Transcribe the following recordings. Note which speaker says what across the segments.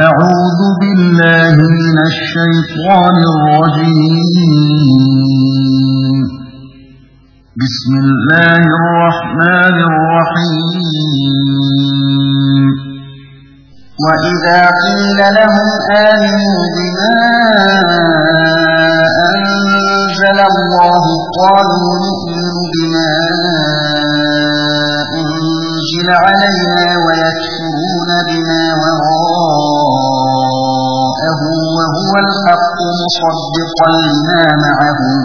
Speaker 1: أعوذ بالله من الشيطان الرجيم. بسم الله الرحمن الرحيم. وإذا قيل لهم آمنوا بما أنزل الله قالوا نؤمن بما أنزل علينا ويكفرون بما وراءه وهو الحق مصدقا لما معهم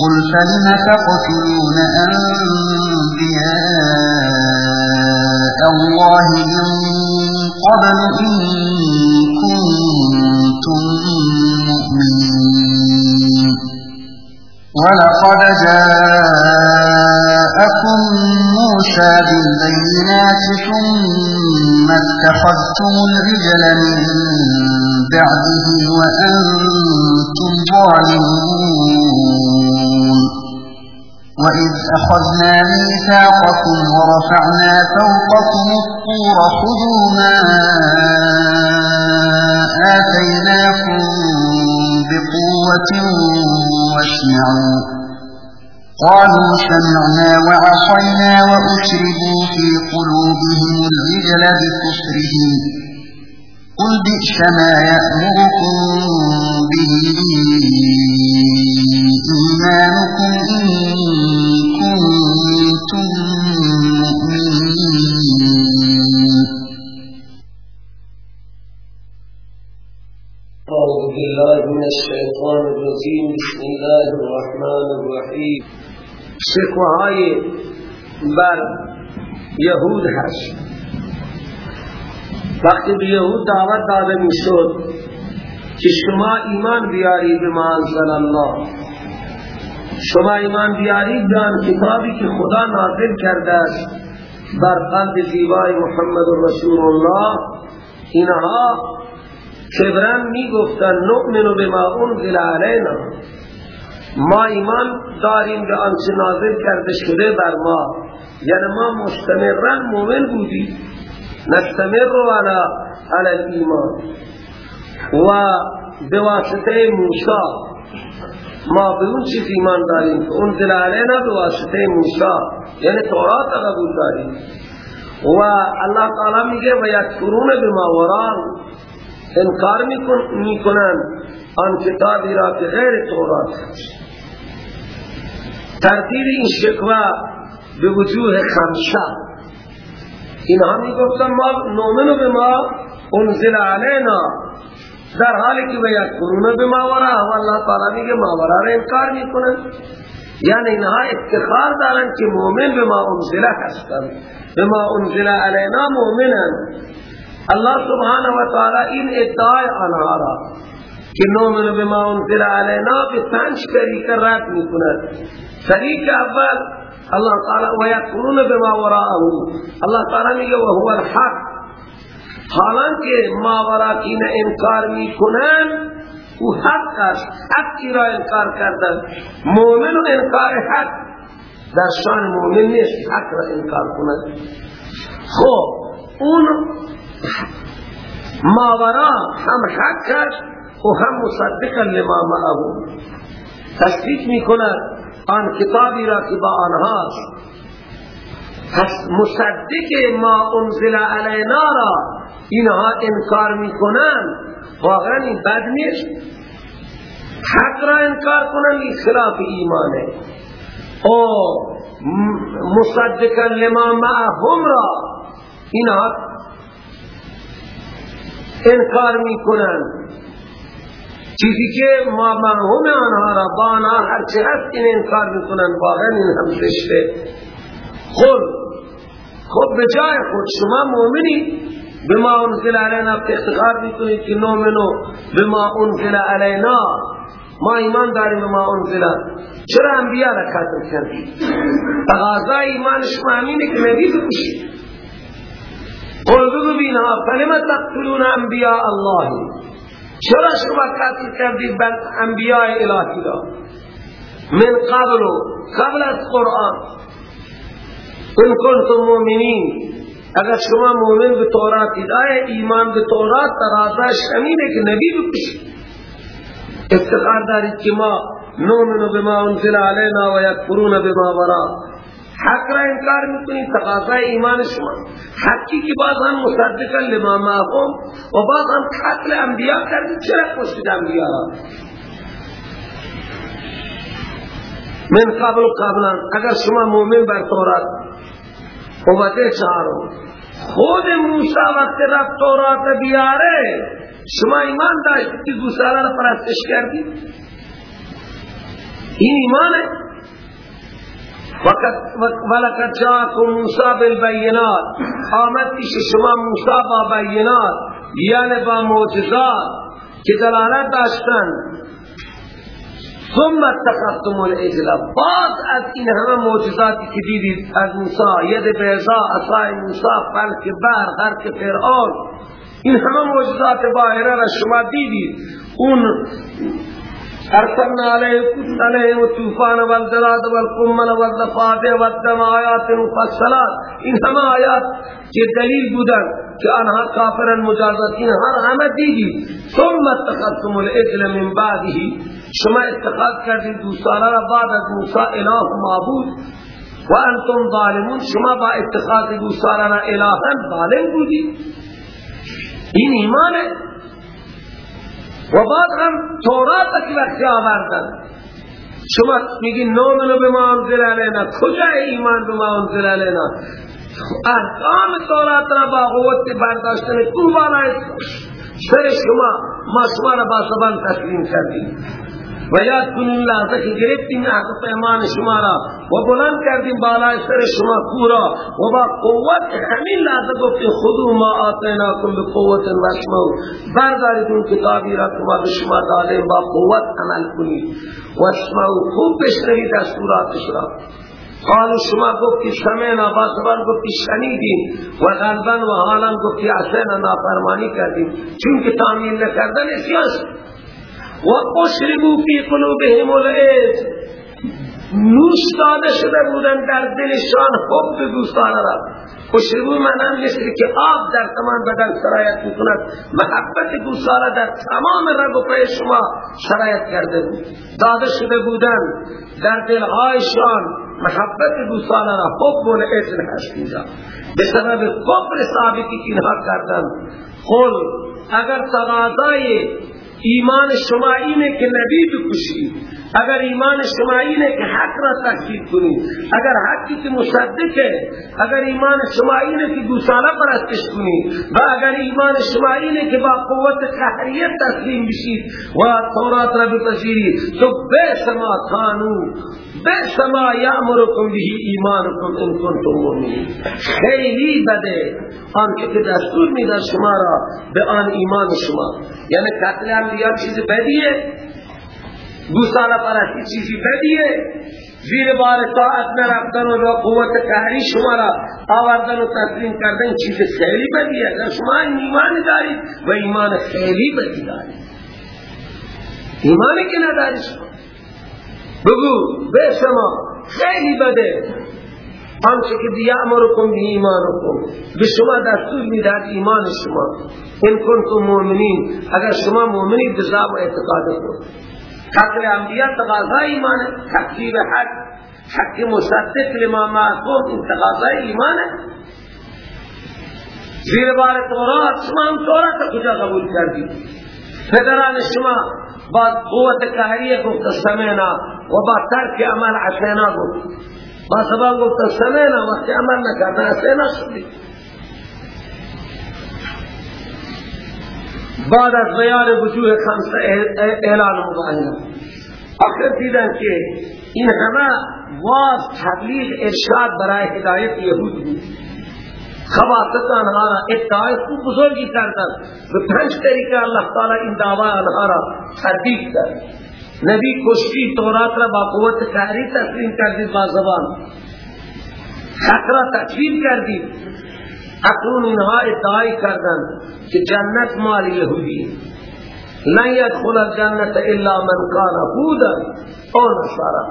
Speaker 1: قل فلم تقتلون أنبياء الله من قبل إن كنتم مؤمنين. ولقد جاءكم موسى بالبينات ثم اتخذتم الرجل من بعده وأنتم ظالمون. وإذ أخذنا ميثاقكم ورفعنا فوقكم الطور خذوا ما آتيناكم بقوة واسمعوا. قالوا سمعنا وعصينا وأشربوا في قلوبهم الرجل بكفرهم. قل بئس ما يأمركم به إيمانكم إن كنتم مؤمنين.
Speaker 2: أعوذ من الشيطان الرجيم. بسم الله الرحمن الرحیم شکوهای بر یهود هست. وقتی به یهود دعوت داده می شد که شما ایمان بیارید به انزل الله. شما ایمان بیارید به آن کتابی که خدا نازل کرده است بر قلب زیبای محمد رسول الله اینها کبران می گفتن نؤمن بما انزل علینا. ما ایمان داریم به آنچه نازل کرده شده بر ما. یعنی ما مستمرا مؤمن بودیم. نستمر على على الایمان و بواسطه موسی. ما به اون چیز ایمان داریم که انزل علینا بواسطه موسی. یعنی تورات قبول داریم. و الله تعالی میگه و یکفرون بما وران. انکار می‌کنن آن کتابی را که غیر تورات ترتیب این شکوه به وجوه خمسه. اینها می گفتن ما نومنو به ما انزل علینا. در حالی که به یک قرون به ما ورا و اللہ تعالی میگه ما ورا را انکار می‌کنن. یعنی اینها افتخار دارن که مومن به ما انزل هستن. به ما انزل علینا مومنن الله سبحانه و تعالی این ادعای آنها را که نومن به ما انزل علینا به پنج طریقه رد می‌کنند طریق اول الله تعالی و یکفرون بما وراءه. الله تعالی میگه و هو الحق. حالانکه ما ورا این انکار می‌کنن او حق است. حقی را انکار کردن. مومن و انکار حق. در شان مومن نیست حق را انکار کنند خب اون ماورا هم حق است و هم مصدقا لما معه. تصدیق می‌کند. آن کتابی را که با آنهاست پس مصدق ما انزل علینا را اینها انکار می‌کنند واقعا این بد نیست. حق را انکار کنند این خلاف ایمانه. او مصدقا لما معهم را اینها انکار می‌کنند چیزی که ما مرحوم آنها را با آنها هرچه هست این انکار می‌کنند واقعا این هم زشته خود خود به جای خود شما مومنی به ما انزل علینا افتخار می‌کنید که نومنو به ما انزل علینا ما ایمان داریم به ما انزل چرا انبیاء را قتل کردید؟ تقاضا ایمان شما همینه که نبی بکشید. قل بگو بینها فلم تقتلون انبیاء الله؟ چرا شما قتل کردید بر انبیاء الهی را؟ من قبل قبل از قرآن. ان کنتم مؤمنین. اگر شما مومن به تورات دائے ایمان به تورات ترازا شمینه که نبی بکشید. افتخار دارید که ما نؤمن بما انزل علینا و یکفرون بما ورا حق را انکار می‌کنی تقاضای ایمان شما. حقی که باز هم مصدقا لما معهم و باز هم قتل انبیاء کردید چرا کشتید انبیاء من قبل قبلا اگر شما مومن بر تورات اومده چهارم. خود موسی وقت رفت تورات بیاره شما ایمان داشت که را پرستش کردید این ایمانه. ولقد جاءكم موسی بالبینات آمد پیش شما موسی با بینات. یعنی با معجزات که دلالت داشتن ثم اتخذتم العجل. بعد از این همه معجزاتی که دیدید از موسی ید بیضا عصای موسی فلک بر غرق فرعون این همه معجزات باهره را شما دیدید. اون ارسلنا علیکم علیهم الطوفان والجراد والقمل والضفادع والدم آیات مفصلات این همه آیات که دلیل بودن که آنها کافرن مجازاتین هر همه ثم اتخذتم العجل من بعده شما اتخاذ کردید دوستانه را بعد از موسی اله معبود و أنتم ظالمون شما با اتخاذ دوستانه را الها ظالم بودید این ایمانه. و بعد هم تورات که وقتی آوردن. شما میگی نومنو به ما انزل علینا کجا ایمان به ما انزل علینا احکام تورات را با قوت برداشتن تو بالای سر شما ما شما را با زبان تسلیم کردیم. و یاد کنین لحظه که گرفتیم عهد پیمان شما را و بلند کردیم بالای سر شما کورا و با قوت همین لحظه گفتیم خودو ما آتیناکم به قوت و اسمو بردارید اون کتابی را که ما به شما دادیم با قوت عمل کنید. و اسمو خوب بشنوید دستوراتش را. قالو شما گفتی سمینا با زبان گفتی شنیدیم و غلبا و حالا گفتی عسینا نافرمانی کردیم. چونکه تعمیل نکردن اسیان و اشربو فی قلوبهم العز. نوش داده شده بودن در دلشان. حب دوستان را. اشربو معنی مثل که آب در تمام بدن سرایت می‌کند. محبت دوستان در تمام رگ و پای شما سرایت کرده بود. داده شده بودن در دلهایشان. محبت دوستان را. حب و العز هست اینجا. به سبب کفر ثابتی که اینها کردن. قل اگر تقاضای ایمان شما اینه که نبی بکشید. اگر ایمان شما اینه که حق را تحقیق کنید اگر حقی که مصدقه اگر ایمان شما اینه که دوساله پرستش کنید و اگر ایمان شما اینه که با قوت قهریت تسلیم بشید و تورات را بپذیرید تو بے سما کانو بے سما یامرکم به ایمانکم ان کنتم مؤمنین. خیلی بده آن که دستور میده شما را به آن ایمان شما. یعنی قتل انبیاء چیز بدیه؟ گوساله پرستی چیزی بدیه. زیر بار طاعت نرفتن و قوت قهری شما را آوردن و تسلیم کردن چیز خیلی بدیه. اگر شما ایمان دارید و ایمان خیلی بدی دارید. ایمانی که نداری شما. بگو به شما خیلی بده. آنچه که دیامرکم به ایمانکم. به شما دستور می‌دهد ایمان شما. ان کنتم مؤمنین. اگر شما مؤمنید بذاب و اعتقاد کنید قتل انبیاء تقاضا ایمان ہے تکفیر حق حق مصدق لما این تقاضا ایمان ہے زیر بار تورات. شما هم تورات کجا قبول کردی؟ پدران شما با قوت قهریه گفت سمینا و با ترک عمل عسینا گفت. با سبا گفت سمینا وقتی عمل نکردن عسینا شدی بعد از بیان وجوه خمسه اعلان مباهنه آخر دیدن که این همه واز تبلیغ ارشاد برای هدایت یهود بود. خواست آنها را ادعای خوب بزرگی کردن به پنج طریقه اللہ تعالی این دعوی آنها را تردید کرد. نبی کشتی تورات را با قوت قهری تسلیم کردید با زبان. حق را تکفیر کردید. اکنون اینها ادعای کردن که جنت مال یهودی لن يدخل الجنت إلا من كان هودا أو نصارا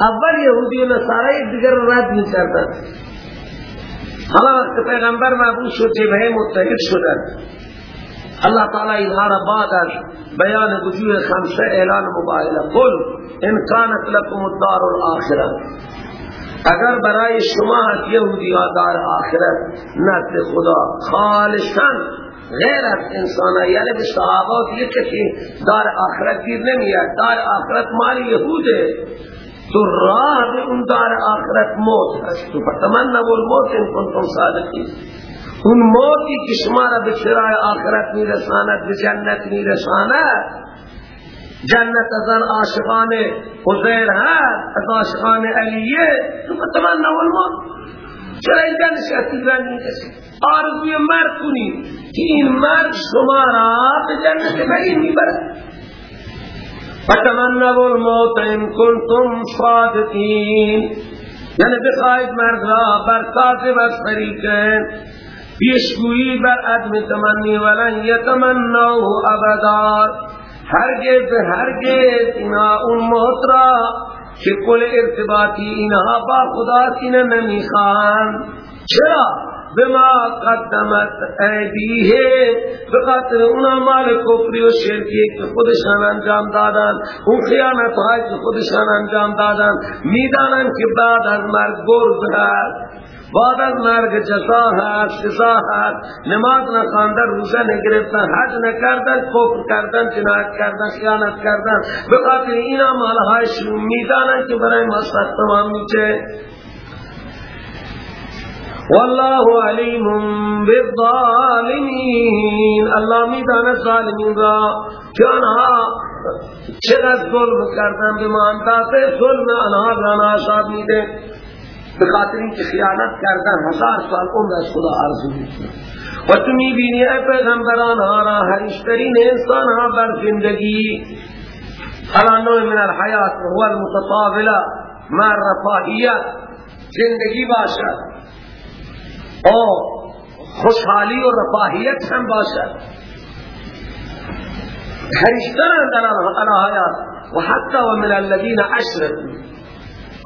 Speaker 2: اول یهودی و نصارا یک دیگر رد می کردن حالا وقت پیغمبر مبعوث شد جبهه متحد شدن. الله تعالی اینها را بعد از بیان وجوه خمسه اعلان مباهله. قل إن كانت لكم الدار الآخرة. اگر برای شما هست یهودی دار آخرت نزد خدا خالصا غیر از انسان یعنی به صحابات یہ کسی دار آخرت گیر نمیاد دار آخرت مال یهوده. تو راه به اون دار آخرت موت هست. تو فتمنو الموت ان کنتم صادقین. اون موتی که شما را به چرای آخرت میرساند به جنت میرساند جنت از آن عاشقان حضیر هست از عاشقان علیه. تو فتمنو الموت چرا اینجا نشستی زن می‌کشی آرزوی مرد کنی. که این مرد شما را به جنت بعید می‌برد. فتمنو الموت ان کنتم صادقین. یعنی بخواید مرد را بر کاذب از فریقین پیشگویی بر عدم تمنی ولن یتمنوه ابدا. هرگز هرگز اینا اون موت را که کل ارتباطی اینها با خدا سینه نمی‌خوان. چرا؟ بما قدمت ایدیه بخاطر اونا مال کفری و شرکی که خودشان انجام دادن. اون خیانت های که خودشان انجام دادن. می‌دانن که بعد از مرگ گرز هست بعد از مرگ جزا هست سزا هست. نماز نخواندن روزه نگرفتن حج نکردن کفر کردن جنایت کردن خیانت کردن. بخاطر این مالهای شروع می‌دانن که برای سخت تمام میشه. والله علیم بالظالمین. الله می‌داند ظالمین را که آنها چقدر ظلم کردن به ما اندازه ظلم آنها را ناشاد میده. به خاطر اینکه خیانت کردن هزار سال عمر از خدا آرزو می‌کنن و تو می‌بینی ای پیغمبران ها را هریشترین انسان ها بر زندگی. على نوع من الحیات هو المتطاولة مع رفاهیت زندگی باشد. او خوشحالی و رفاهیت هم باشد. هریشتران در الحیات و حتی و من الذین اشرکوا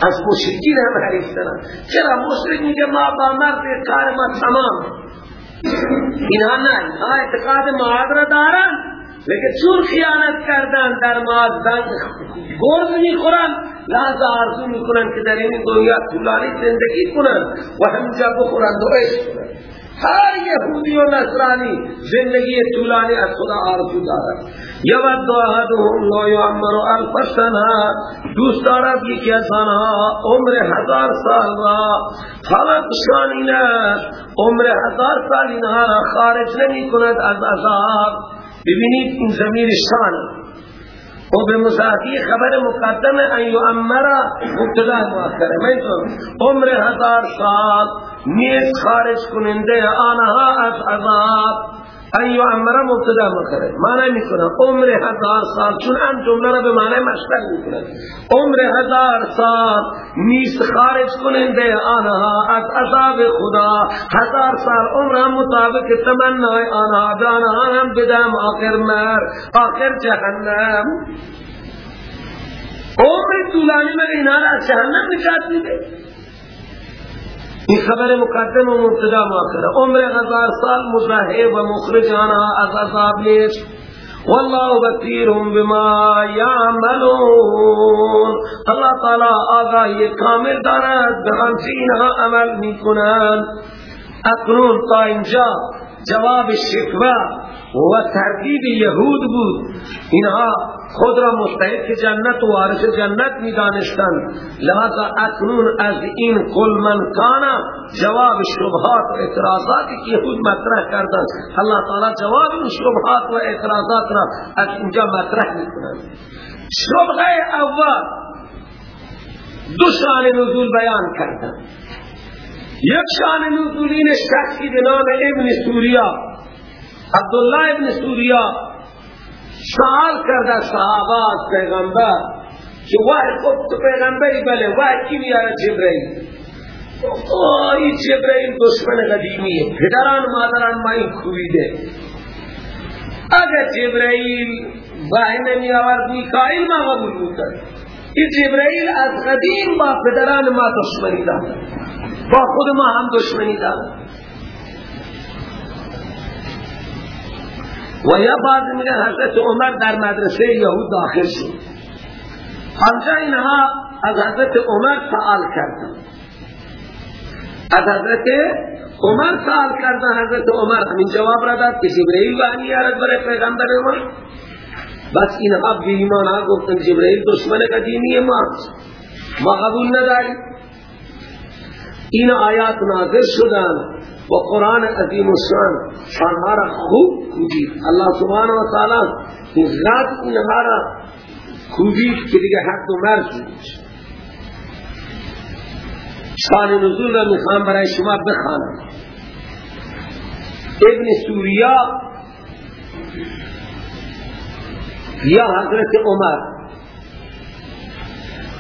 Speaker 2: از مشرکین هم حریفترن. چرا؟ مشرک میگه ما با مرد کار ما تمام. اینها نه اینها اعتقاد معاد را دارن. لیکن چون خیانت کردن در معاد گرز می‌خورن لحظه آرزو می‌کنن که در این دنیا طولانی زندگی کنن و همجا بخورن و عشق هر یهودی و نصرانی زندگی طولانی از خدا آرزو دارد. یود احدهم لا یعمر الف سنه دوست دارد یکی از آنها عمر هزار سال را حالت شان عمر هزار سال اینها را خارج نمی کند از عذاب. ببینید این زمین شان. و به مضافی خبر مقدم ان یعمر مبتدا مؤخره میتون عمر هزار سال نیز خارج کننده آنها از عذاب ان یعمر مبتدا مؤخره معنی می‌کنه عمر هزار سال چون ان جمله را به معنی مشتق می‌کنه. عمر هزار سال نیز خارج کننده آنها از عذاب خدا. هزار سال عمر هم مطابق تمنای آنها. به هم بدم آخر مر آخر جهنم. عمر طولانی میں اینا را جهنم نجات میده؟ این خبر مقدم و مبتدا مؤخر عمر هزار سال مزاحب و مخرج آنها از عذاب نیست. والله بصیر بما یعملون. الله تعالی آگاهی کامل دارد. به آنچه اینها عمل می‌کنند. اکنون تا اینجا جواب شکوه و تردید یهود بود. اینها خود را مستحق جنت و وارث جنت می دانستند لہذا اکنون از این کل من کانا جواب شبهات و اعتراضاتی که یهود مطرح کردند. اللہ تعالی جواب این شبهات و اعتراضات را از اینجا مطرح می کنند شبه اول دو شان نزول بیان کردند. یک شان نزولین شخصی به ابن سوریا. عبدالله ابن سوریا سوال کرده صحابه از پیغمبر که وحی خود تو پیغمبری بله وحی کی میاره؟ جبرائیل این جبرائیل دشمن قدیمیه. پدران مادران ما این خوبیده اگر جبرائیل وحی نمی آورد میکائیل ما قبول می‌کرد. این جبرائیل از قدیم با پدران ما دشمنی دارد با خود ما هم دشمنی دارن و یا بعد میگه حضرت عمر در مدرسه یهود داخل شد. آنجا اینها از حضرت عمر سوال کردن. از حضرت عمر سوال کردن. حضرت عمر همین جواب را داد که جبرئیل وحی یارد برای پیغمبر ما بس اینها بی ایمان ها گفتن جبرئیل دشمن قدیمی ما ما قبول نداریم. این آیات نازل شدن. و قرآن عظیم الشان. را خوب کوبید الله سبحانه و تعالی غد اینها را که دیگه حد و مرز شان نزول را می‌خوام برای شما بخوانم. ابن سوریا یا حضرت عمر.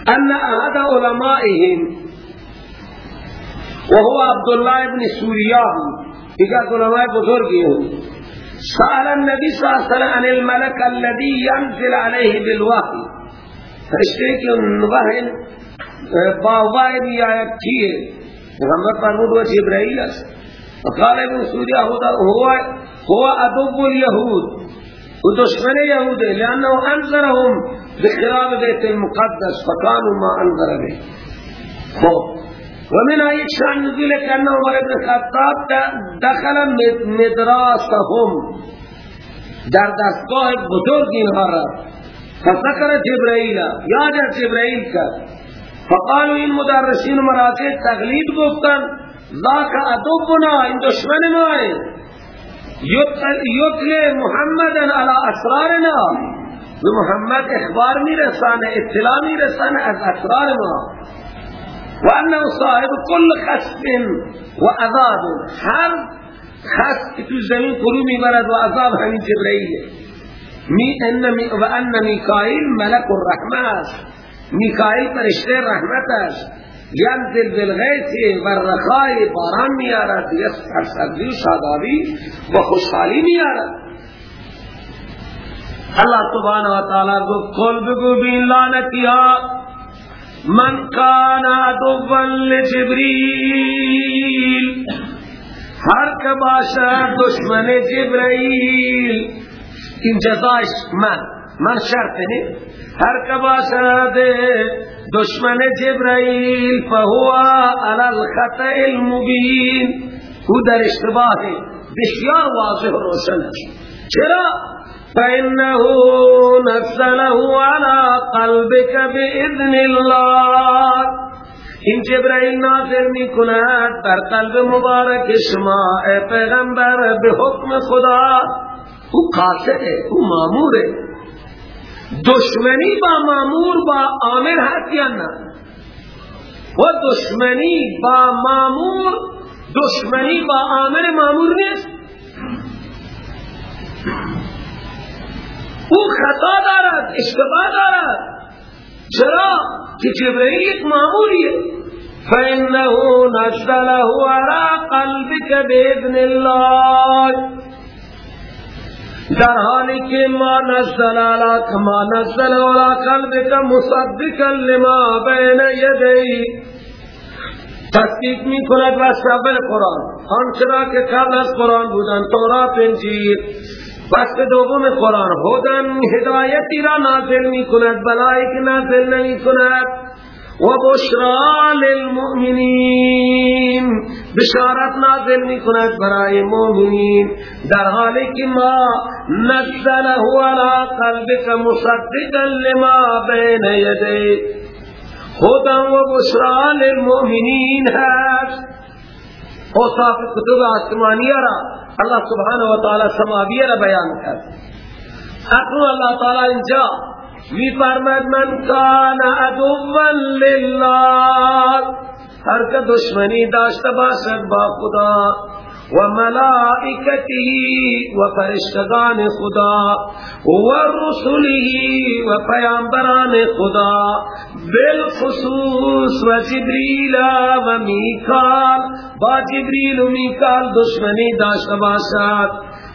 Speaker 2: ان احد علمائهم وهو عبد الله بن سوریا دیگر علماء بزرگی ہوں سأل النبی صلی اللہ علیہ وسلم عن الملک الذي ينزل عليه بالوحي. فرشتے کی وحی با وحی بھی آیت کی ہے محمد فرمود و جبرائیل است وقال ابن سوریا هو هو ادب اليهود ودشمن يهود لأنه أنذرهم بخراب بيت المقدس، فكانوا ما أنذر به. خب. ومن آیت شان نزول کرنا عمر ابن خطاب دخل مدراسهم. در دستگاه بزرگ اینها را. فذکر جبرائیل یاد جبرائیل کرد. فقالوا این مدرسین مراجع تقلید گفتن ذاک ادبنا این دشمن ما یطل محمدا علی اسرارنا. محمد اخبار می رسانه اطلاع می رسانه از اسرار ما. وانه صاحب كل خسف و عذاب. هر که تو زمین فرو می‌برد و عذاب همین جبرئیل. می می و ان میکائیل ملک الرحمه است. میکائیل فرشته رحمت است. ینزل بالغیث و رخای باران میارد یسر سردی و شادابی و خوشحالی میارد اللہ سبحانه و تعالی کو قل بگو بین لعنتیات من کان عدوا لجبریل. هر که باشد دشمن جبرائیل این جزایش من. من شرط نه. هر که باشد دشمن جبرائیل فهو على الخطأ المبین. او در اشتباه بسیار واضح و روشن چرا؟ فإنه نزله على قلبك بإذن الله این جبرائیل نازل می کند در قلب مبارک شما اے پیغمبر به حکم خدا او قاصده او ماموره دشمنی با مامور با آمر هست یا نه و دشمنی با مامور دشمنی با آمر مامور نیست۔ او خطا دارد اشتباه دارد. چرا؟ که جبرئیل یک معمولیه. فإنه نزله على قلبك بإذن الله. در حالی که ما نزل علی کما نزل علی قلبك مصدقا لما بین یدی تصدیق می کند و شبه قرآن. آنچرا که قبل از قرآن بودن تورات انجیل. فصل دوم قرآن. هدن هدایتی را نازل می کند بلایی که نازل نمی کند و بشرا للمؤمنین. بشارت نازل می کند برای مؤمنین. در حالی که ما نزله علی قلبك مصدقا لما بین یدی. هدن و بشرا للمؤمنین هست. اوصاف کتب آسمانیہ را اللہ سبحانہ و تعالی سماویہ را بیان کر اقنو اللہ تعالی انجا می فرمد من کان عدوا للہ ہر کا دشمنی داشت باشد با خدا و ملائکته و فرشتگان خدا و رسله و پیامبران خدا بالخصوص و جبریل و میکال با جبریل و میکال دشمنی داشت باشد.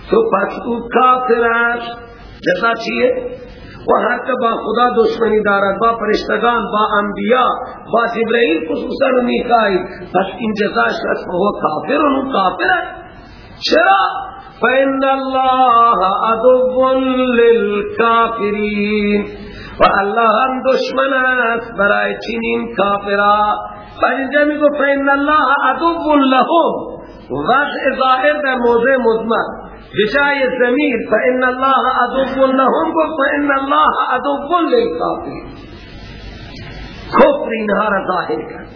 Speaker 2: تو پس او کافر است. جزا چیه؟ و که با خدا دشمنی دارد با فرشتگان با انبیاء با جبرائیل خصوصا و میکائیل. پس این جزاش هست و کافر و کافر چرا؟ فإن الله عدو للكافرین و الله هم دشمن است برای چنین و اینجا میگو فإن الله عدو لهم. وضع ظاهر در موضع مضمن بجای زمیر فإن الله عدو لهم فإن الله عدو للكافرین کفر اینها را ظاهر کرد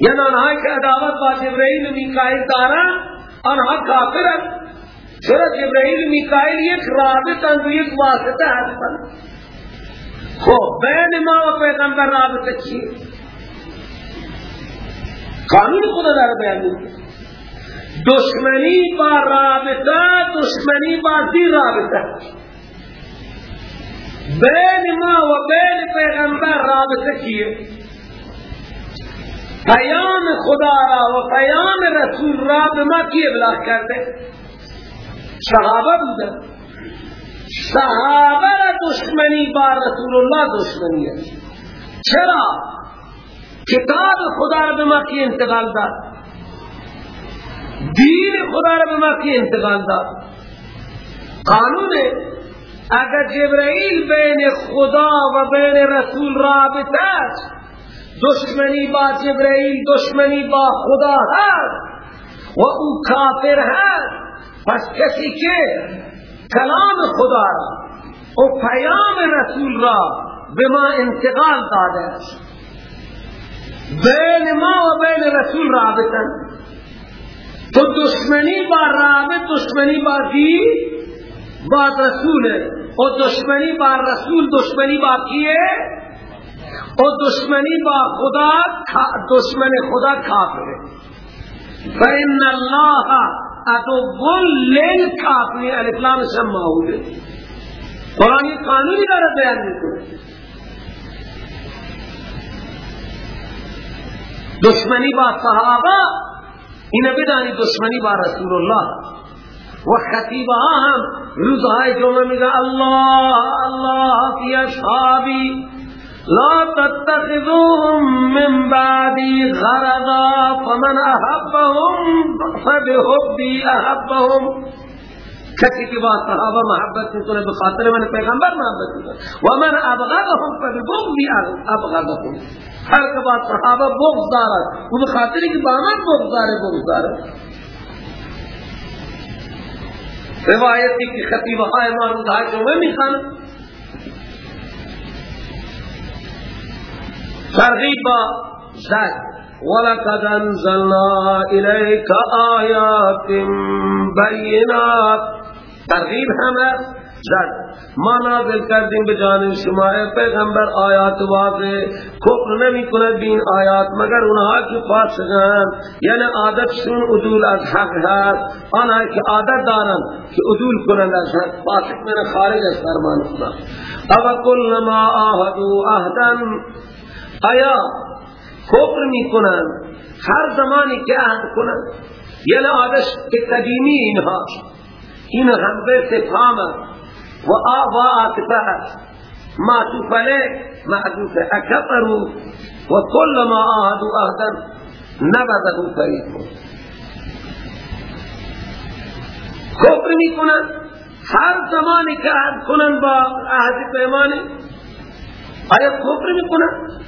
Speaker 2: یعنی آنها که عداوت با جبرائیل و میکائیل دارن آنها کافرن چرا جبرائیل و میکائیل یک رابطن و یک واسطه هستن خب بین ما و پیغمبر رابطه چیه؟ قانون خدا داره بیان می‌کنه. دشمنی با رابطه دشمنی با دی رابطه. بین ما و بین پیغمبر رابطه کیه؟ پیام خدا را و پیام رسول را به ما کی ابلاغ کرده؟ صحابه بودن صحابه را دشمنی با رسول الله دشمنی است چرا؟ کتاب خدا را به ما کی انتقال داد؟ دین خدا را به ما کی انتقال داد. قانون اگر جبرائیل بین خدا و بین رسول رابطه است دشمنی با جبرائیل دشمنی با خدا هست و او کافر هست پس کسی که کلام خدا را و پیام رسول را به ما انتقال داده است. بین ما و بین رسول رابطه تو دشمنی با رابط دشمنی با دی با رسول. و دشمنی با رسول دشمنی با کیه؟ و دشمنی با خدا دشمن خدا کافر. فإن الله عدو للکافرین الاسلام شم معهوده قرآن یہ قانونی داره بیان می‌کنه. دشمنی با صحابه این بدانی دشمنی با رسول الله و خطیبه هم روزهای جمعه میگه الله الله فی اصحابی لا تتخذوهم من بعدی غرضا فمن احبهم فبحبی احبهم. کسی که با صحابه محبت می‌کنه به خاطر من پیغمبر محبت می‌کنه. و من ابغضهم فببغضی ابغضهم. هر که با صحابه بغض دارد و به خاطری که با من بغض داره بغض داره. روایتی که خطیبه های ما روزهای جمعه می‌خوان ترغیب با زد. ولقد انزلنا الیک آیات بینات ترغیب همه زد. ما نازل کردیم به جانب شما پیغمبر آیات واضح. کفر نمی کند بین آیات مگر اونها که فاسقان. یعنی عادتشون عدول از حق هست. آنها که عادت دارن که عدول کنند از حق فاسق من خارج از فرمان خدا. او کل ما آهدو اهدن آیا کفر می کنند هر زمانی که عهد کنند. یعنی عادش قدیمی اینها این همزه استفهام و آوا عاطفه هست معطوف علیه معطوف اکفروا و کل ما آهدو اهدن نبذهو فریقون کفر می کنن هر زمانی که عهد کنن با عهد پیمانی آیا کفر می کنن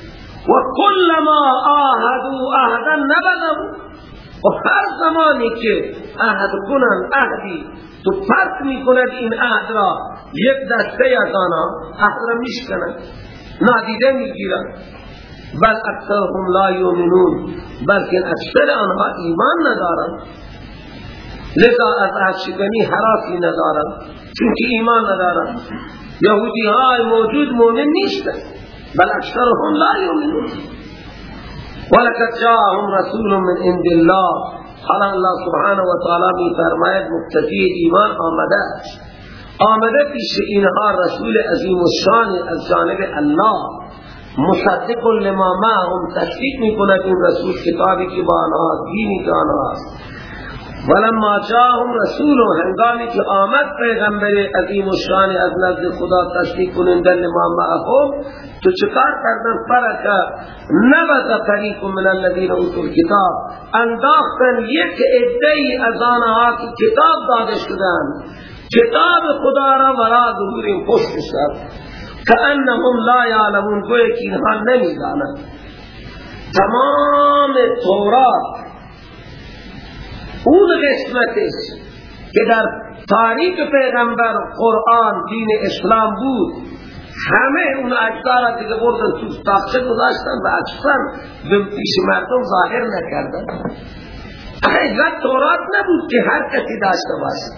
Speaker 2: و کل ما آهدو اهدن نبذهو و هر زمانی که عهد کنن عهدی تو فرق می کند این عهد را. یک دسته از آنها عهد را میشکنند نادیده می‌گیرند بل اکثرهم لا یؤمنون بلکه اکثر آنها ایمان ندارند لذا از عهد شکنی حراسی ندارند چونکه ایمان ندارند یهودی های موجود مومن نیستند بل اکثرهم لا یؤمنون. ولقد جاءهم رسول من عند الله. حالا الله سبحانه و تعالی می فرماید مقتدی ایمان آمده آمده پیش اینها رسول عظیم و شان از جانب الله مصدق لما معهم تصدیق می کند این رسول کتابی که با آنها دینی که آنها ولما جاءهم رسول هنگامی که آمد پیغمبر عظیم و شان از نزد خدا تصدیق کنندن ما معهم تو چکار کردن؟ فرق نبذ طریق من الذین اوتوا الكتاب. انداختن یک عده از آنها که کتاب داده شدن. کتاب خدا را ورا ظهور پشت سر کانهم لا یعلمون گویا که اینها نمی‌دانند. تمام تورات اون قسمتش که در تاریخ پیغمبر قرآن دین اسلام بود همه اون اجزا دیگه بردن تو تاقشه گذاشتن و اکثر به پیش مردم ظاهر نکردن. حقیقت تورات نبود که هر کسی داشته باشه.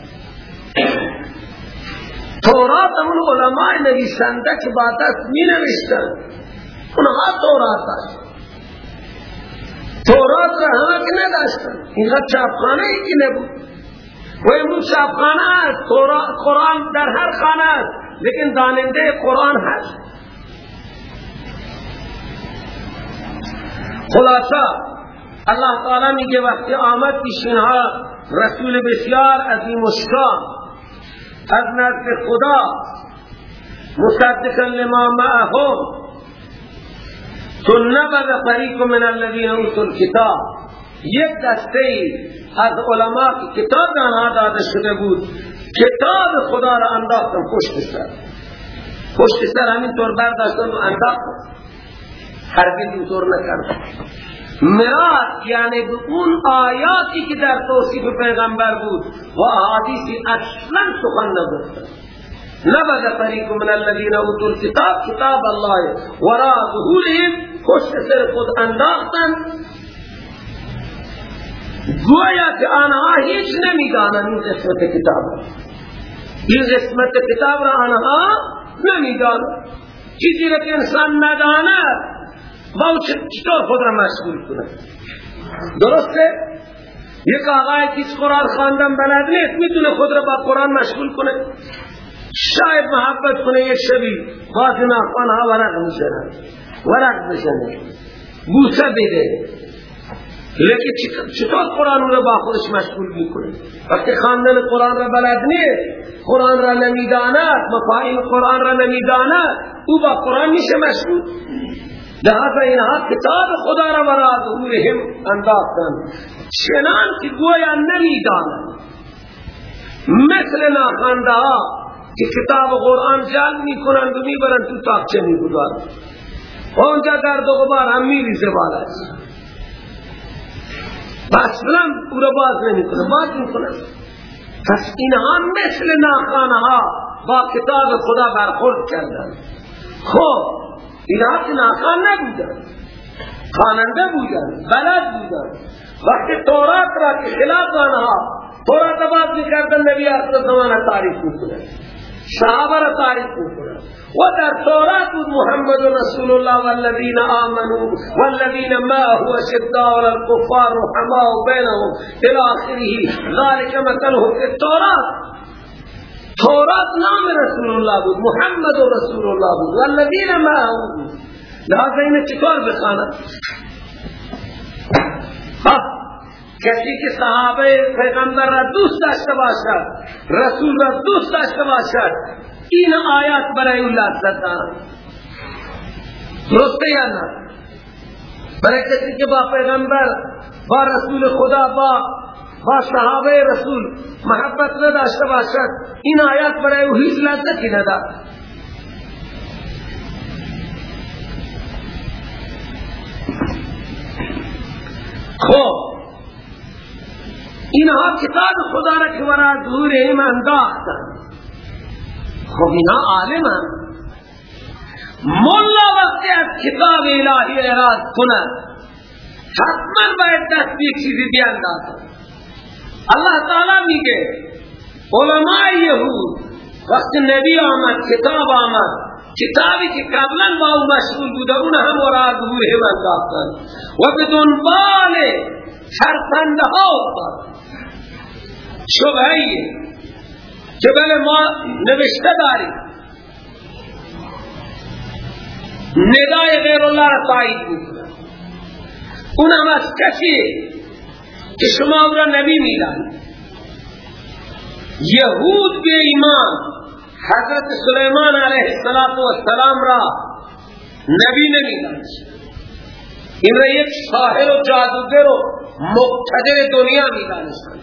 Speaker 2: تورات همون علماء نویسنده که با دست می نوشتن. اونها تورات داشتن. تورات را همه که نداشتن. اینقدر چاپخانه ای نبود. و امروز چاپخانه هست قرآن در هر خانه هست لیکن داننده قرآن هست. خلاصا اللہ تعالی میگه وقتی آمد پیشینها رسول بسیار عظیم و از نزد خدا مصدقا لما معهم. تو نبذ فریق من الذین اوتوا الكتاب. یک دسته از علما کتاب آنها داده شده بود کتاب خدا را انداختن پشت سر. پشت سر همینطور برداشتن و انداختن. هرگز اینطور نکردن. مراد یعنی به اون آیاتی که در توصیف پیغمبر بود و احادیثی اصلا سخن نگفتن. نبذ فریق من الذین اوتوا الكتاب کتاب الله وراء ظهورهم پشت سر خود انداختن. گویا که آنها هیچ نمی‌دانند این قسمت کتاب این قسمت کتاب را آنها نمی‌دانند. چیزی را که انسان نداند با چطور خود را مشغول کنه درسته؟ یک آقای کس قرآن خواندن بلد نیست می‌تونه خود را با قرآن مشغول کنه. شاید محبت کنه یک شبی باز ناخوان ها ورق میشنن ورق بزنه. بوسه بده. لیکن چطور قرآن رو با خودش مشغول می‌کنه؟ وقتی خواندن قرآن را بلد نیست قرآن را نمی‌داند مفاهیم قرآن را نمی‌داند او با قرآن میشه مشغول. لہذا اینها کتاب خدا را برا ظهورهم انداختن. چنان که گویا نمی‌داند. مثل ناخانده ها که کتاب قرآن جلب می‌کنند و می‌برند تو تاکچه می‌گذارند. اونجا در دو غبار هم میریزه بالش اصلا او را باز نمی کنه باز می کنه پس اینها مثل ناخانه ها با کتاب خدا برخورد کردن. خب اینها که ناخان نبودن خاننده بودن بلد بودن. وقتی تورات را که خلاف آنها تورات باز می‌کردن نبی اصلا زمان تاریخ می‌کنه. صحابه را و در تورات محمد رسول الله والذین آمنوا والذین معه اشداء على الكفار رحماء بينهم إلى اخره ذلك مثله في التورات۔ تورات نام رسول الله بود محمد رسول الله بود۔ والذین معه لہذا اینه چکار بخانا کسی که صحابه پیغمبر را دوست داشته باشد رسول را دوست داشته باشد این آیات برای او لذت دارد درسته یا نه؟ برای کسی که با پیغمبر با رسول خدا با با صحابه رسول محبت نداشته باشد این آیات برای او هیچ لذتی ندارد خب اینها کتاب خدا را که ورا ظهور ایم انداختن خب اینا عالم هم مولا وقتی از کتاب الهی اعراض کنن حتما باید دست یک چیزی بیاندازن اللہ تعالی میگه علماء یهود وقتی نبی آمد کتاب آمد کتابی که قبلا با او مشغول بوده اون هم ورا ظهور هم انداختن و به دنبال فرپنده ها افتاد. شبهیه که بله ما نوشته داریم. ندای غیر الله را تایید می‌کنه اون هم از کسی که شما او را نبی می‌دانید. یهود به ایمان حضرت سلیمان علیه السلام را نبی نمی‌دانست این را یک ساحر و جادوگر و مقتدر دنیا می‌دانستند.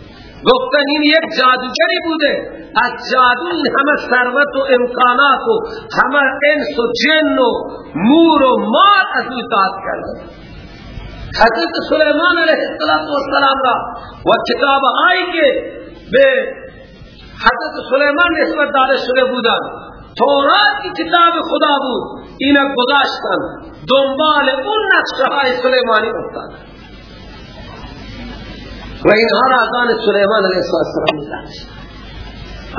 Speaker 2: گفتن این یک جادوگری بوده. از جادو این همه ثروت و امکانات و همه انس و جن و مور و مار از او داد کرده. حضرت سلیمان علیه السلام را و کتاب آئی که به حضرت سلیمان نسبت داده شده بودن. تورات کی کتاب خدا بود. اینا گذاشتن. دنبال اون نقشه های سلیمانی افتاد و اینها را ازان سلیمان علیه السلام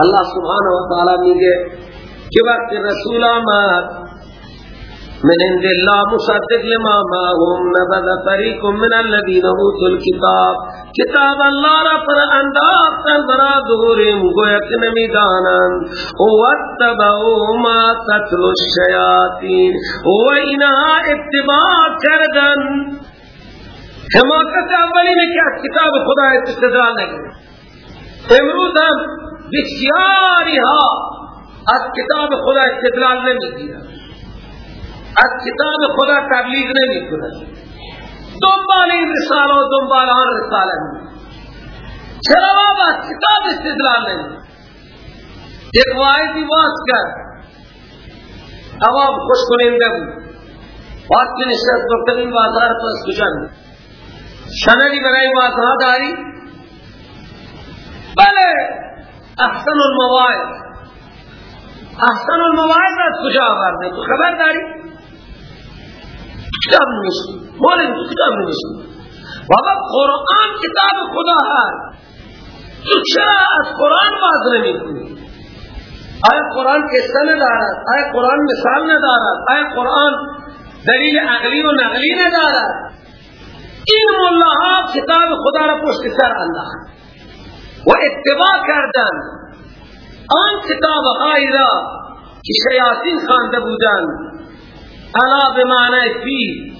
Speaker 2: الله سبحانه و تعالی میگه که وقت رسول آمد من عند الله مصدق لما معهم نبذ فريق من الذين أوتوا الكتاب. کتاب الله را پر انداختن برا دوریم گویت نمیدانن واتبعوا ما تتلو الشیاطین و اینها اتباع کردن حماقت اولی نے کیا کتاب خدا استدلال نگه امروز هم بسیاری ها از کتاب خدا استدلال نمی‌گیرن از کتاب خدا تبلیغ نمی کنند. دنبال این رساله و دنبال آن رساله چرا بابا؟ از کتاب استدلال نمی یک واحدی باز کرد. عوام خوش کننده بود که نشست گفتن این بازار تو از کجا نمی سندی برای بازها داری؟ بله احسن المواعظ. احسن المواعظ از کجا آورده؟ تو خبر داری؟ کتاب نوشتی. مال تو کتاب نوشتی. بابا قرآن کتاب خدا هست. تو چرا از قرآن باز نمی کنی آیا قرآن قصه ندارد؟ آیا قرآن مثال ندارد؟ آیا قرآن دلیل عقلی و نقلی ندارد؟ این ملاها کتاب خدا را پشت سر انداخت و اتباع کردن. آن کتاب هایی را که شیاطین خوانده بودند الا بمعنی فی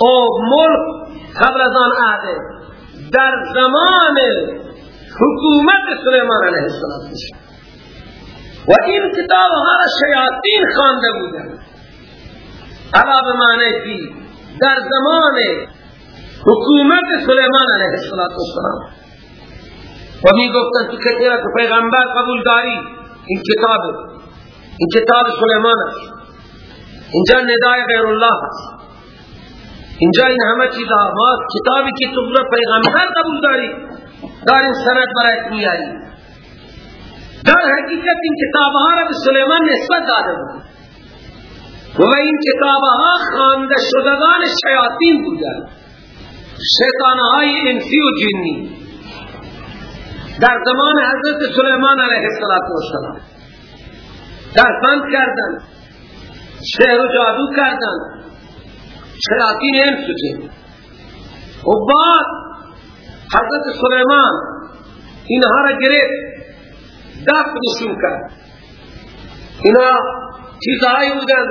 Speaker 2: او ملک قبل از آن عهده در زمان حکومت سلیمان علیه السلام و این کتاب ها را شیاطین خوانده بودن الا بمعنی فی در زمان حکومت سلیمان علیه السلام و می گفتن تو کسی را که پیغمبر قبول داری؟ این کتاب این کتاب سلیمان است. اینجا ندای غیر الله اینجا این همه چیز ما کتابی که تو پیغمبر قبول داری دار این سند برای میاری. در حقیقت این کتابها را به سلیمان نسبت داده بود. و این کتابها خانده شدگان شیاطین بودن شیطانهای انسی و جنی. در زمان حضرت سلیمان علیه السلام در بند کردن شهر و جادو کردن شیاطین انس که و بعد حضرت سلیمان اینها را گرفت دفنشون کرد. اینا چیزهایی بودن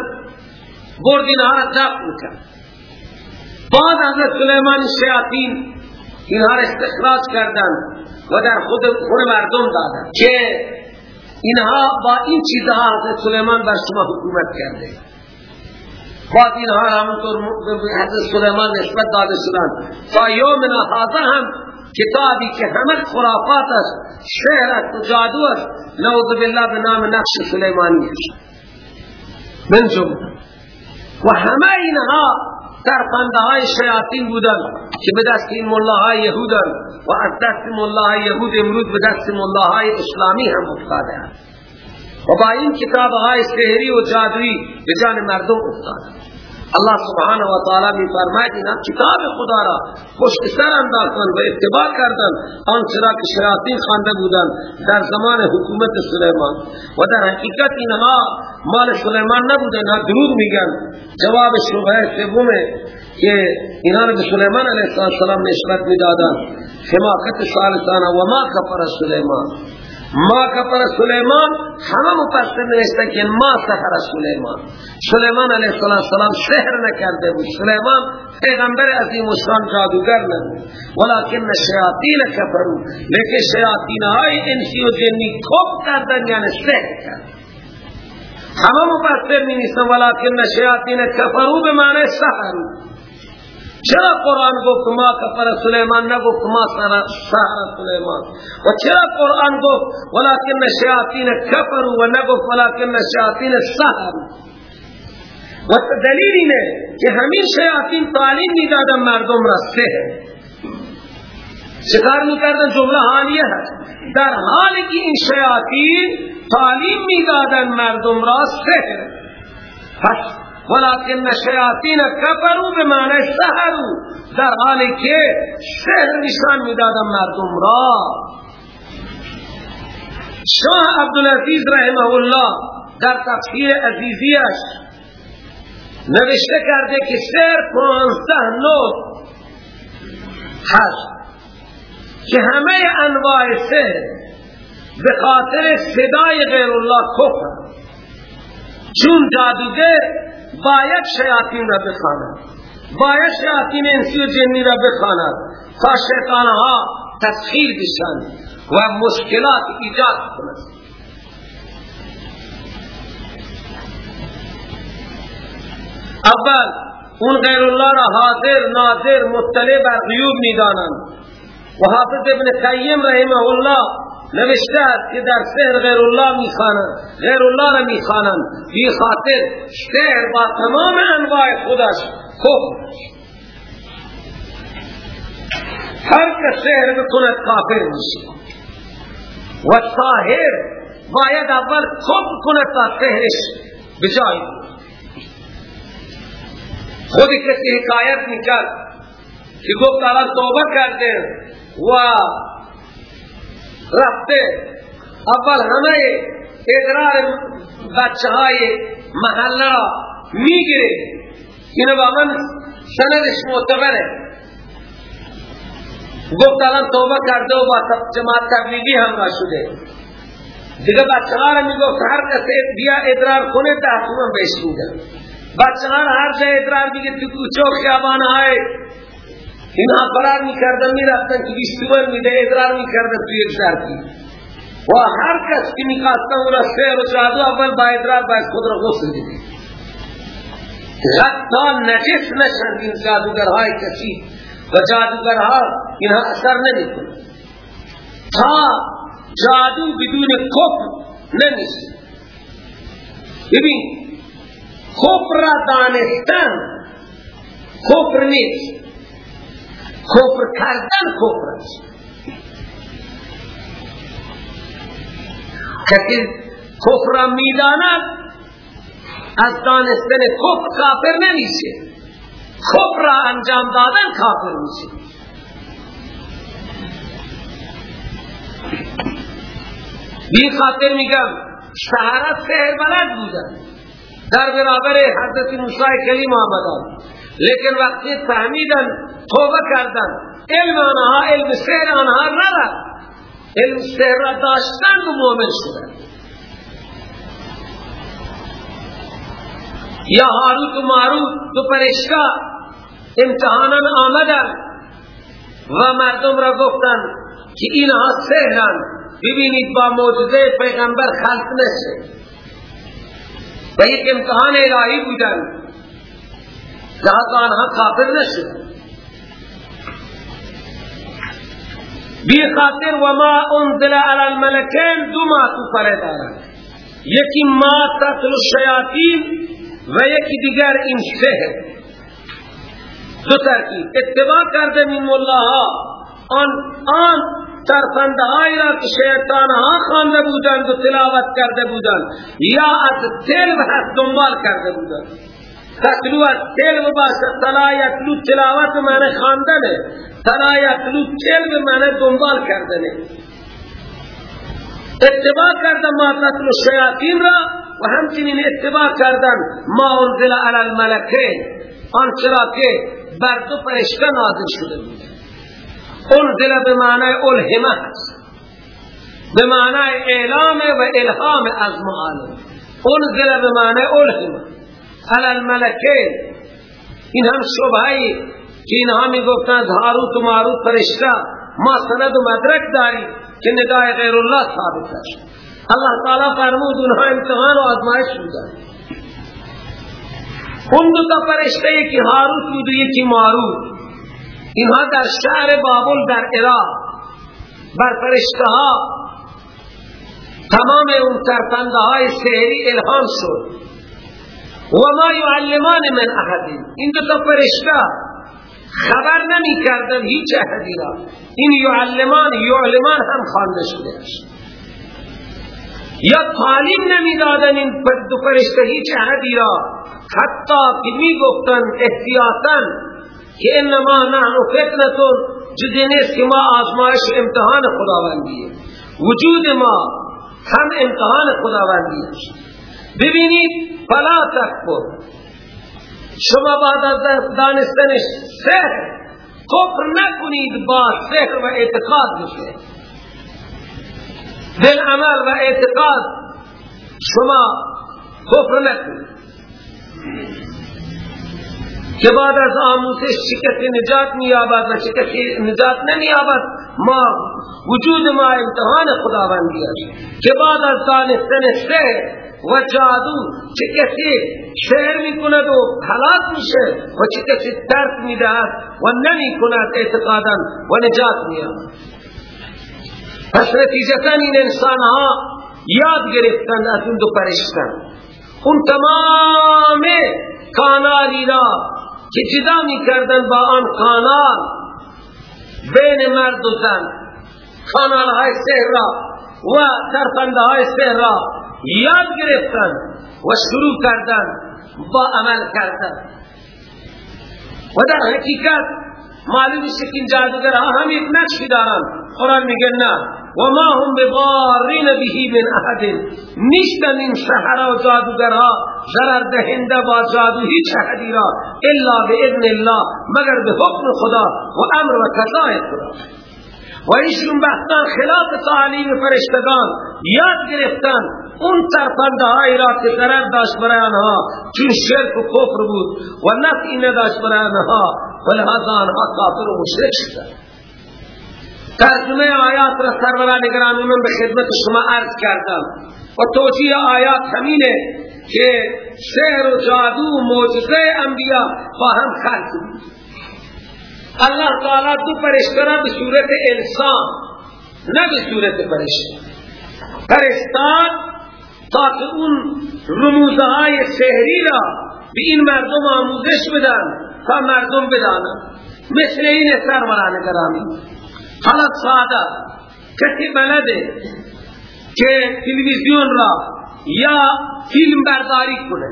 Speaker 2: برد اینها را دفن کرد بعد حضرت سلیمان شیاطین اینها را استخراج کردن و در خود خود مردم دادن که اینها با این چیزها حضرت سلیمان بر شما حکومت کرده. بعد اینها همونطور حضرت سلیمان نسبت داده شدن تا یومنا حاضر هم کتابی که همه خرافات است شهر است و جادو است نعوذ بالله به نام نقش سلیمانی است. من جمله و همه اینها در های شیاطین بودن که به دست این ملاهای یهودن و از دست ملاهای یهود امروز به دست ملاهای اسلامی هم افتاده است. و با این کتاب های سهری و جادوی به جان مردم افتاده الله سبحانه و تعالی می فرماید اینا کتاب خدا را پشت سر انداختن و اتباع کردن. آن چرا که شیاطین خوانده بودن در زمان حکومت سلیمان. و در حقیقت اینها مال سلیمان نبودن نه دروغ میگن. جواب شبهه سومه که اینا رو به سلیمان علیه السلام نسبت می‌دادن. حماقت سالسانه و ما کفر سلیمان. ما کفر سلیمان همه مفسر نوشته که ما سحر سلیمان. سلیمان علیه السلام سحر نکرده بود. سلیمان پیغمبر عظیم و شان جادوگر نبود. ولیکن شیاطین کفرو لیکن شیاطین های انسی و جنی کب کردن یعنی سحر کرد همه مفسر نیستن ولیکن شیاطین کفرو به معنی سحر. چرا قرآن گفت ما کفر سلیمان نگفت ما سحر سلیمان؟ و چرا قرآن گفت ولكن شیاطین کفر و نگفت ولكن شیاطین سحر؟ و دلیل اینه که همین شیاطین تعلیم می‌دادن مردم را سحر. شکار می‌کردن جمله حالیه هست. در حالی که این شیاطین تعلیم می‌دادن مردم را سحر. پس ولكن شیاطین کفروا بمعنی سحروا در حالی که سحر نشان می‌دادن مردم را. شاه عبدالعزیز رحمه الله در تفسیر عزیزیش نوشته کرده که سحر پانزده نوع هست که همه انواع سحر به خاطر صدای غیر الله کفر. چون جادوگر باید شیاطین را بخواند. باید شیاطین انسی و جنی را بخواند. تا شیطانها تسخیر بشن و مشکلات ایجاد کنند. اول اون غیر الله را حاضر ناظر مطلع بر غیوب می‌دانند. و حافظ ابن قیم رحمه الله نوشته که در سهر غیر الله می‌خوانند غیر الله را می‌خوانند بی خاطر سهر با تمام انواع خودش کفر. هر که سهر بکند کافر میشه. و ساهر باید اول کفر کند تا سهرش بجای خودی کسی حکایت می‌کرد که گفت الان توبه کرده و رفته. اول همه ادرار بچه های محله را می‌گیره. اینو با من سندش معتبره. گفت الان توبه کرده و با جماعت تبلیغی هم شده. دیگه بچه ها را می‌گفت هر کسی بیا ادرار کنه ده تومن بهش میدن بچه ها هر جای ادرار میگه تو کوچه و خیابان های اینها فرار می‌کردن می‌رفتن که بیست تومن میده ادرار می‌کردن توی یک شرطی و هر کس که می‌خواستن او را سیر و جادو اول با ادرار باید خود را غسل دیده حتی نجس نشند این جادوگرهای کسی و جادوگرها اینها اثر نمیکن تا جادو بدون کفر نمیشه. ببین کفر را دانستن کفر نیست. کفر کردن کفر است. کسی کفر می‌داند از دانستن کفر کافر نمیشه. کفر انجام دادن کافر میشه. بی خاطر میگم سهرت سهر بلد بودن. در برابر حضرت موسی کلیم آمدن. لیکن وقتی فهمیدن توبه کردن علم آنها علم سیر آنها نرد علم سیر را داشتن و مومن شدن. یا حاروت و ماروت دو پرشکا امتحانان آمدن و مردم را گفتن که اینها سهرن ببینید با موجزه پیغمبر خلق نشه. و یک امتحان الهی بودن. لہذا آنها کافر نشد بی خاطر وما انزل على الملكين دو معطوف دارد یکی ما تطل الشیاطین و یکی دیگر این سهر دو ترکیب اتباع کرده من الله آن آن ترفندهایی را که شیطانها خوانده بودند و تلاوت کرده بودند یا از تلو هست دنبال کرده بودند تتلو از تلو باشد تلا یتلو تلاوت معنی خواندنه. تلا یتلو تلو معنی دنبال کردنه. اتباع کردن ما تتلو شیاطین را و همچنین اتباع کردن ما انزل علی الملکین آنچه را که بر دو فرشته نازل شده بود. انزل به معنی الهمه هست به معنی اعلام و الهام از معالم. انزل به معنی الهم علی الملکه این هم شبهی که اینها می گفتند هاروت و ماروت فرشته ما سند و مدرک داریم که ندای غیر الله ثابت است. الله تعالی فرمود اونها امتحان و آزمایش بودن اون دو تا فرشته یکی هاروت بود و یکی ماروت. اینها در شهر بابل در عراق. بر فرشته ها تمام اون ترپنده های سهری الهام شد. و ما یعلمان من احدی. این دو تا فرشته. خبر نمی کردن هیچ احدی را. این یعلمان یعلمان هم خوانده شده یا تعلیم نمی دادن این دو فرشته هیچ احدی را. حتی که می گفتن احتیاطا که انما نحن فتنتون جدی نیست که ما آزمایش امتحان خداوندیه. وجود ما هم امتحان خداوندی ببینید فلا تکبر شما بعد از دانستن سهر کفر نکنید با سهر و اعتقاد دل عمل و اعتقاد شما کفر نکنید. که بعد از آموزش شکست نجات میابد و شکست نجات نمیابد ما وجود ما امتحان خداوندی است. که بعد از دانستن سحر و جادو چه کسی شعر می کند و حلاک میشه و چه کسی ترک می دهد و نمی کند اعتقادا و نجات میابد پس نتیجتا این انسان ها یاد گرفتند از این دو پرشتن. اون تمام کانالی را که جدا می کردن با آن کانال بین مرد و زن کانال های سهر را و ترفنده های سهر را یاد گرفتن و شروع کردن با عمل کردن. و در حقیقت معلوم این جادوگرها هم یک نقشی دارن. قرآن میگه نه. و ما هم بضارین بهی من احد. نیستن این سحرا و جادوگرها. ضرر دهنده با جادو هیچ احدی را. الا باذن الله. مگر به حکم خدا و امر و قضای خدا. و ایشون بحثان خلاف تعلیم فرشتگان. یاد گرفتن. اون ترپنده های را که ضرر داشت برای آنها. چون شرک و کفر بود. و نفعی نداشت برای آنها. ولهذا آنها کافر و مشرک شدن ترجمه آیات را سروران گرامی من به خدمت شما عرض کردم. و توجیه آیات همینه که سحر و جادو و معجزه انبیاء با هم خلق اللہ تعالی دو فرشته را به صورت انسان نه به صورت فرشته. فرستاد تا که اون رموزه های سحری را به این مردم آموزش بدن تا مردم بدانن مثل این سروران گرامی حالا ساده کسی بلده که تلویزیون را یا فیلم برداری کنه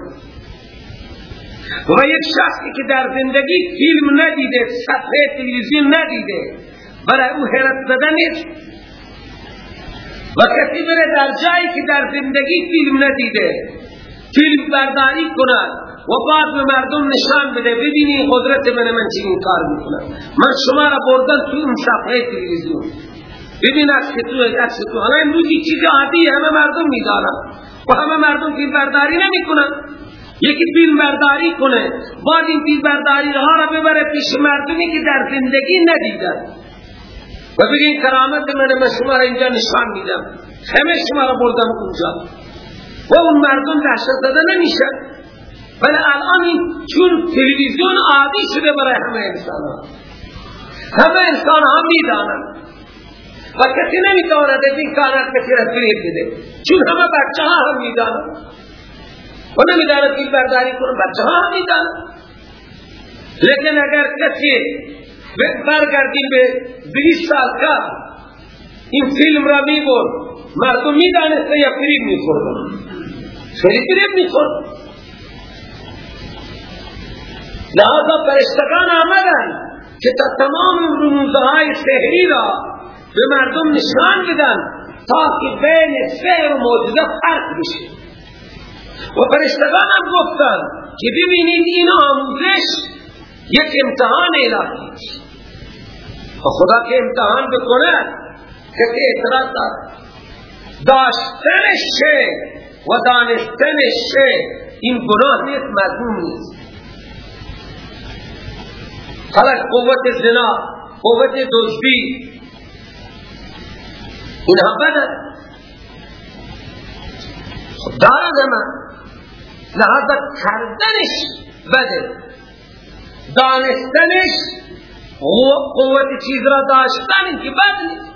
Speaker 2: و یک شخصی که در زندگی فیلم ندیده صفحه تلویزیون ندیده برای او حیرت زده نیست. و کسی بره در جایی که در زندگی فیلم ندیده فیلم برداری کند. و بعد به مردم نشان بده. ببینی قدرت من من چنین کار می‌کنم؟ من شما را بردن توی اون صفحه تلویزیون. ببین از که تو از تو حالا امروزی چیز عادی همه مردم می‌دانن و همه مردم فیلم برداری نمی‌کنن. یکی فیلم برداری کنه بعد این فیلم برداری ها را ببره پیش مردمی که در زندگی ندیدن. و بگین کرامت من من شما را اینجا نشان میدم. همه شما را بردم اونجا. و اون مردم دهشت زده نمیشن. ولی الان این چون تلویزیون عادی شده برای همه انسان ها همه انسان ها می‌دانن و کسی نمی‌تواند از این کارات کسی را فریب بده. چون همه بچه ها هم می‌دانن و نمیدانه فیلم برداری کنن. بچه ها هم می‌دانن لیکن اگر کسی برگردیم به 20 سال که این فیلم را می‌برد. مردم می‌دانسته یا فریب میخوردن. خیلی فریب می‌خورد لہذا فرشتگان آمدن که تا تمام رموزه های سحری را به مردم نشان بدن تا که بین سحر و معجزه فرق بشه. و فرشتگان هم گفتن که ببینید این آموزش یک امتحان الهی و خدا که امتحان بکنه کسی اعتراض داره داشتنش و دانستنش این گناه نیست مضمون نیست. خلق قوت زنا قوت دزدی اینها بدن. دارد من لحظه کردنش بده. دانستنش قوت چیز را داشتن که بد نیست.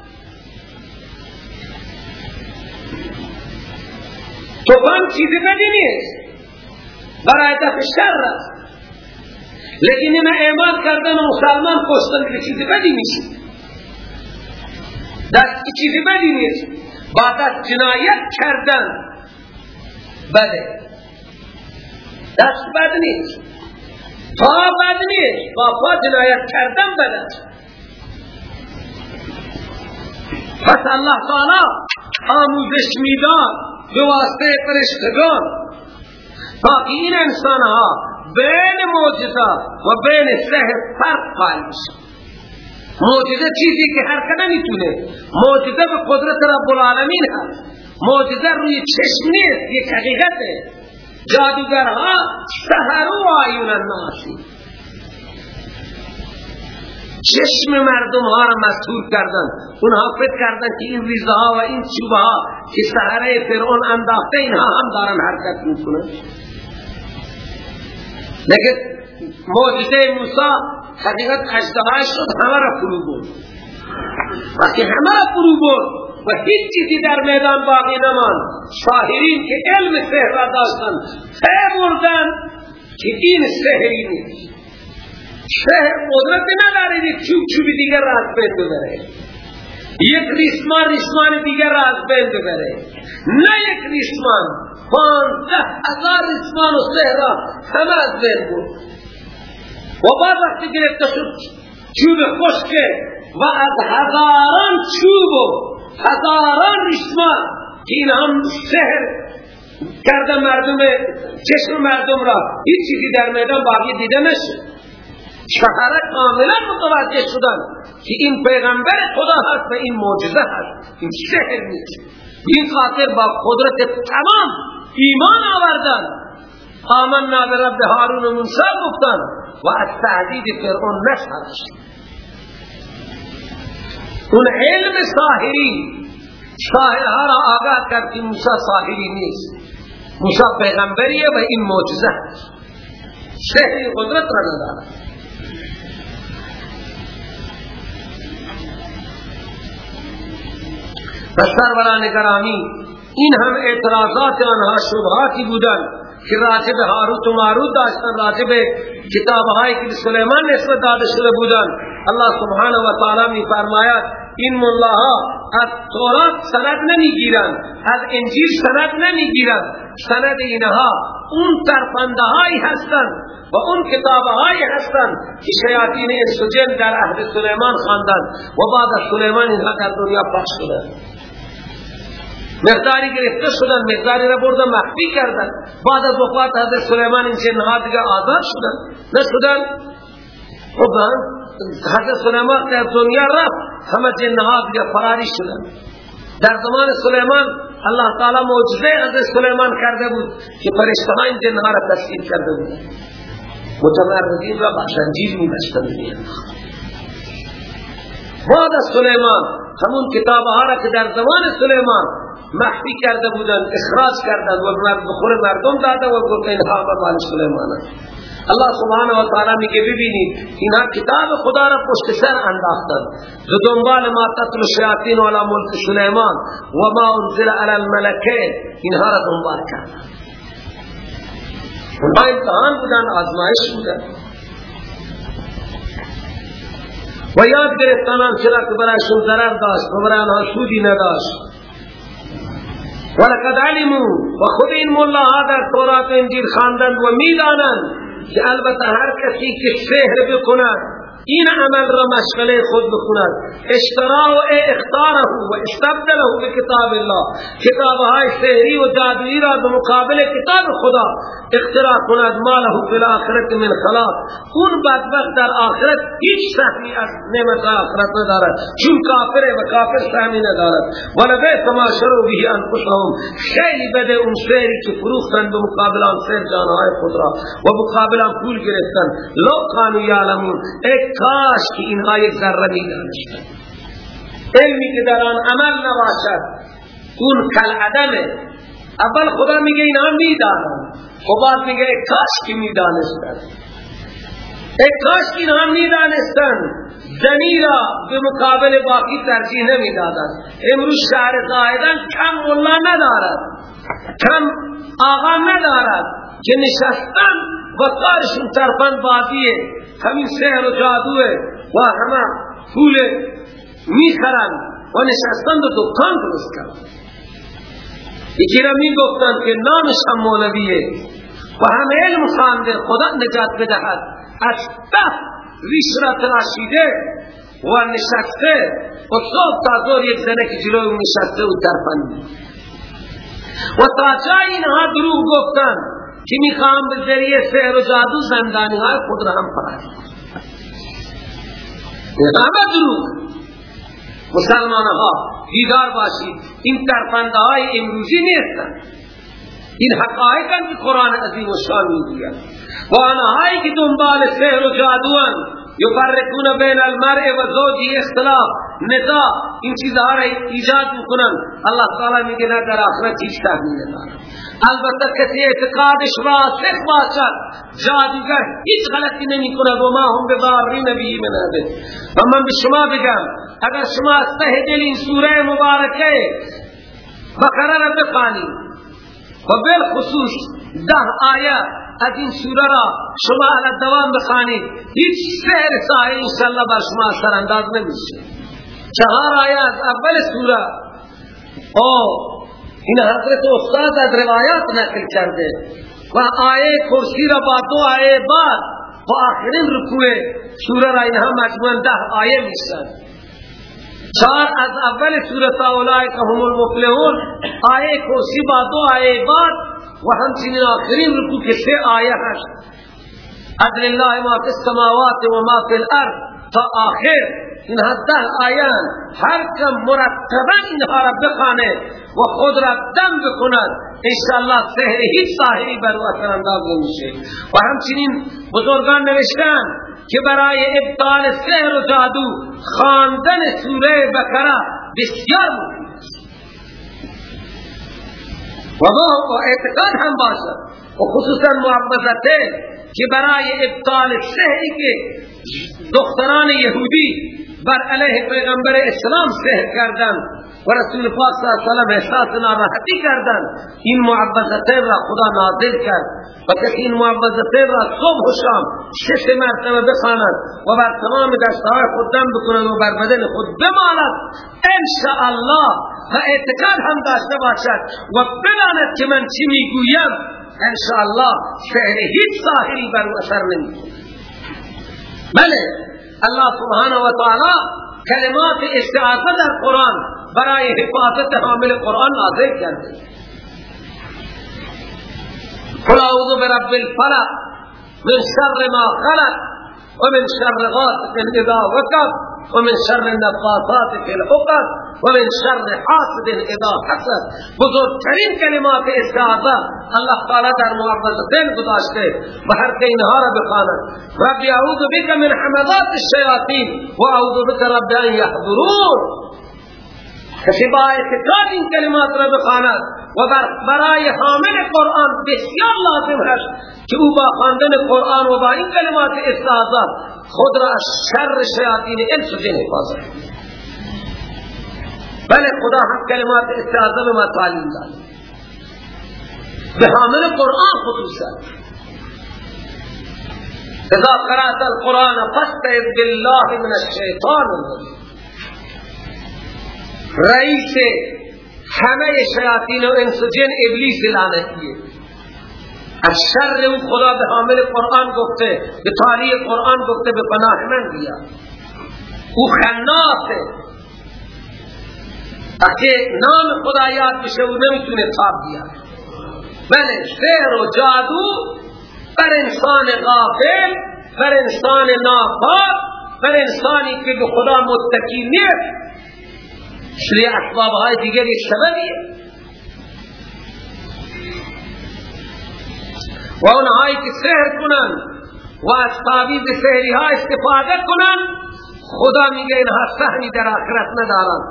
Speaker 2: تو هم چیزی بدی نیست. برای دفع شر است لیکن این ایمان کردن و مسلمان کشتن که چیزی بدی نیست. دست چیزی بدی نیست. بعد از جنایت کردن بده. دست بد نیست. پا بد نیست. با پا جنایت کردن بد است. پس الله تعالی آموزش می‌داد به واسطه فرشتگان. تا این انسان ها بین موجزه و بین سحر فرق قائل موجزه چیزی که حرکت نمی‌تونه. موجزه به قدرت رب العالمین هست. موجزه روی چشم نیست یک حقیقته. جادوگرها سهرو آیون الناسی چشم مردم ها را مسئول کردن. اونها فکر کردن که این ریزه ها و این چوبه ها که سهره فرعون انداخته اینها هم دارن حرکت می‌کنن. لیکن موجزه موسی حقیقت اجدهاش شد همه را فرو بود وقتی همه را فرو بود و هیچ چیزی در میدان باقی نمان شاهرین که علم سحر را داشتن سه مردن که این سحری نیست. سحر قدرت نداره چوب چوبی دیگر را از بین ببره. یک ریسمان ریسمان دیگر را از بین ببره. نه یک ریسمان پانزده هزار ریسمان و سحر را همه از بین بود و بعد وقتی گرفته شد چوب خشکه و از هزاران چوب و هزاران ریسمان که این هم سحر کرده مردم چشم مردم را. هیچ چیزی در میدان باقی دیده نشد. شهره کاملا متوجه شدن که این پیغمبر خدا هست و این معجزه هست. این سحر نیست. این خاطر با قدرت تمام ایمان آوردن. آمنا به رب هارون و موسی گفتن و از تهدید فرعون نشد اون علم ساحری ساحرها را آگاه کرد که موسی ساحری نیست. موسی پیغمبریه و این معجزه هست. سحری قدرت را ندارد. و سروران گرامی این هم اعتراضات آنها شبهاتی بودن که راجب هاروت و ماروت داشتن راجب کتابهایی که سلیمان نسبت داده شده بودن الله سبحانه و تعالی می فرماید این ملاها از تورات سند نمی گیرن از انجیل سند نمی گیرن سند اینها اون ترفنده هایی هستن و اون کتابهایی هستن که شیاطین انسجن در عهد سلیمان خواندن و بعد سلیمان اینها در دنیا پخش شدن مقداری گرفته شدن مقداری را بردن مخفی کردن. بعد از وفات حضرت سلیمان این جنها دیگه آزاد شدن. نه شدن خب حضرت سلیمان در دنیا رفت. همه جنها دیگه فراری شدن. در زمان سلیمان الله تعالی معجزه حضرت سلیمان کرده بود که فرشته این جنها را تسکین کرده بود. متمردین را بخشنجیر می بشتن بعد از سلیمان همون کتابها را که در زمان سلیمان مخفی کرده بودن اخراج کردن و بخور مردم داده و گفت اینها مال سلیمان الله سبحانه و تعالی میگه ببینید اینها کتاب خدا را پشت سر انداختن. دو دنبال ما تطل شیاطین علی ملک سلیمان و ما انزل علی الملکین. اینها را دنبال کردن. اونها امتحان بودن آزمایش بودن. و یاد گرفتانان چرا که برایشون ضرر داشت و برای آنها سودی نداشت. ولقد علمو و خود این ملاها در تورات انجیل خواندند و می‌دانند که البته هر کسی که سحر بکند این عمل را مشغله خود بکند اشترا و اختاره و استبدله به کتاب الله. کتاب های سهری و جادوی را به مقابل کتاب خدا اختراع کند. ماله فی الاخرت من خلاق. اون بدبخت در آخرت هیچ سهمی از نعمت آخرت ندارد. چون کافر و کافر سهمی ندارد. ولبه ما شروع به انفسهم. خیلی بده اون سهری که فروختن به مقابل آن سهر جانهای خود را و مقابل آن پول گرفتن. لو کانو یعلمون. ای کاش که اینها یک ذره میدانشتن علمی که در آن عمل نباشد اون کل عدمه اول خدا میگه اینا می‌دانن و بعد میگه ای کاش که می‌دانستن ای کاش که اینها می‌دانستن زنی را به مقابل باقی ترجیح نمی‌دادن امروز شهر زاهدن کم ملا ندارد. کم آقا ندارد. که نشستن و کارشون ترفن بازیه. همین سهر و جادوه. و همه پول می‌خرن و نشستن و دکان درست کرد یکی را می گفتن که نامش هم مولویه و همه علم خانده خدا نجات بدهد. از ده ریش را تراشیده و نشسته و صبح تا زور یک زنه که جلوی نشسته و ترفن و تا جای اینها دروغ گفتن که می‌خوام؟ به ذریعه سحر و جادو زندانی های خود را هم فراری همه دروغ مسلمان ها دیدار باشید. این ترفنده های امروزی نیستن. این حقایق که قرآن عظیم و شان می‌گوید. و آنهایی که دنبال سحر و جادو یفرقون بین المرء و زوجی اختلاف نزاع. این چیزها را ایجاد می‌کنن. الله تعالی میگه نه در آخرت هیچ تحمیل ندارد البته کسی اعتقادش راسخ باشد. جادوگر هیچ غلطی نمی کند و ما هم به باری نبی مناده و من به شما بگم اگر شما از ته دل این سوره مبارکه بقره را بخوانید و بالخصوص ده آیه از این سوره را شما علی دوام بخوانید. هیچ سهر سایه انشاءالله بر شما اثر انداز نمیشه. چهار آیه از اول سوره. او این حضرت استاد از روایات نقل کرده. و آیه کرسی را با دو آیه بعد و آخرین رکوع سوره را اینها مجموعا ده آیه میشن چهار از اول سوره تا اولای که هم المفلحون آیه کرسی با دو آیه بعد و همچنین آخرین رکوع که سه آیه هست. عدل الله ما فی السماوات و ما فی الارض تا آخر. این ده آیان. هر کم مرتبا اینها را بخانه و خود را دم بکند انشاءالله سهر هیچ ساحری بر اثر انداز نمیشه. و همچنین بزرگان نوشتن که برای ابطال سهر و جادو خواندن سوره بکره بسیار و ما اعتقاد هم باشد و خصوصا معوضته که برای ابطال سهری که دختران یهودی بر علیه پیغمبر اسلام سهر کردن و رسول پاک صلی اللہ علیہ وسلم احساس ناراحتی کردن. این معوضته را خدا نازل کرد و کسی این معوضته را صبح و شام شش مرتبه بخواند و بر تمام دستهای خود دم بکنند و بر بدن خود بمالد انشاءالله و اعتقاد هم داشته باشد و بداند که من چی می‌گویم. انشاءالله شعر هیچ ظاهری بر اثر نمی‌کنه بله. الله سبحانه و تعالی کلمات استعاذة در قرآن برای حفاظت حامل قرآن نازل کرده. قل أعوذ برب الفلق من شر ما خلق ومن شر غاسق إذا وقب. ومن شر النفاثات في العقد ومن شر حاسد إذا حسد. بزرگترین کلمات استعاذه الله تعالی در معوذتین گذاشته و هر که اینها را رب اعوذ بك من حمضات الشیاطین و اعوذ بك رب ان يحضرون کسی با اعتقاد این کلمات را بخواند و برای حامل قرآن بسیار لازم هست که او با خواندن قرآن و با این کلمات استعاذه خود را از شر شیاطین انس و جن حفاظت بله خدا هم کلمات استعاذه به ما تعلیم داد. به حامل قرآن خصوصا. اذا قرأت القرآن فاستعذ بالله من الشیطان رئیس همه شیاطین و انس و جن ابلیس لعنتیه. از شر اون خدا به حامل قرآن گفته به تالی قرآن گفته به پناه من بیا. او خناسه. اگه نام خدا یاد بشه او نمی‌تونه تاب بیا بله سحر و جادو بر انسان غافل بر انسان ناپاک بر انسانی که به خدا متکی نیست. شلی اسباب های دیگر یک سببیه. و اونهایی که سحر کنن و از تعویز سحری ها استفاده کنن خدا میگه اینها سهمی در آخرت ندارن.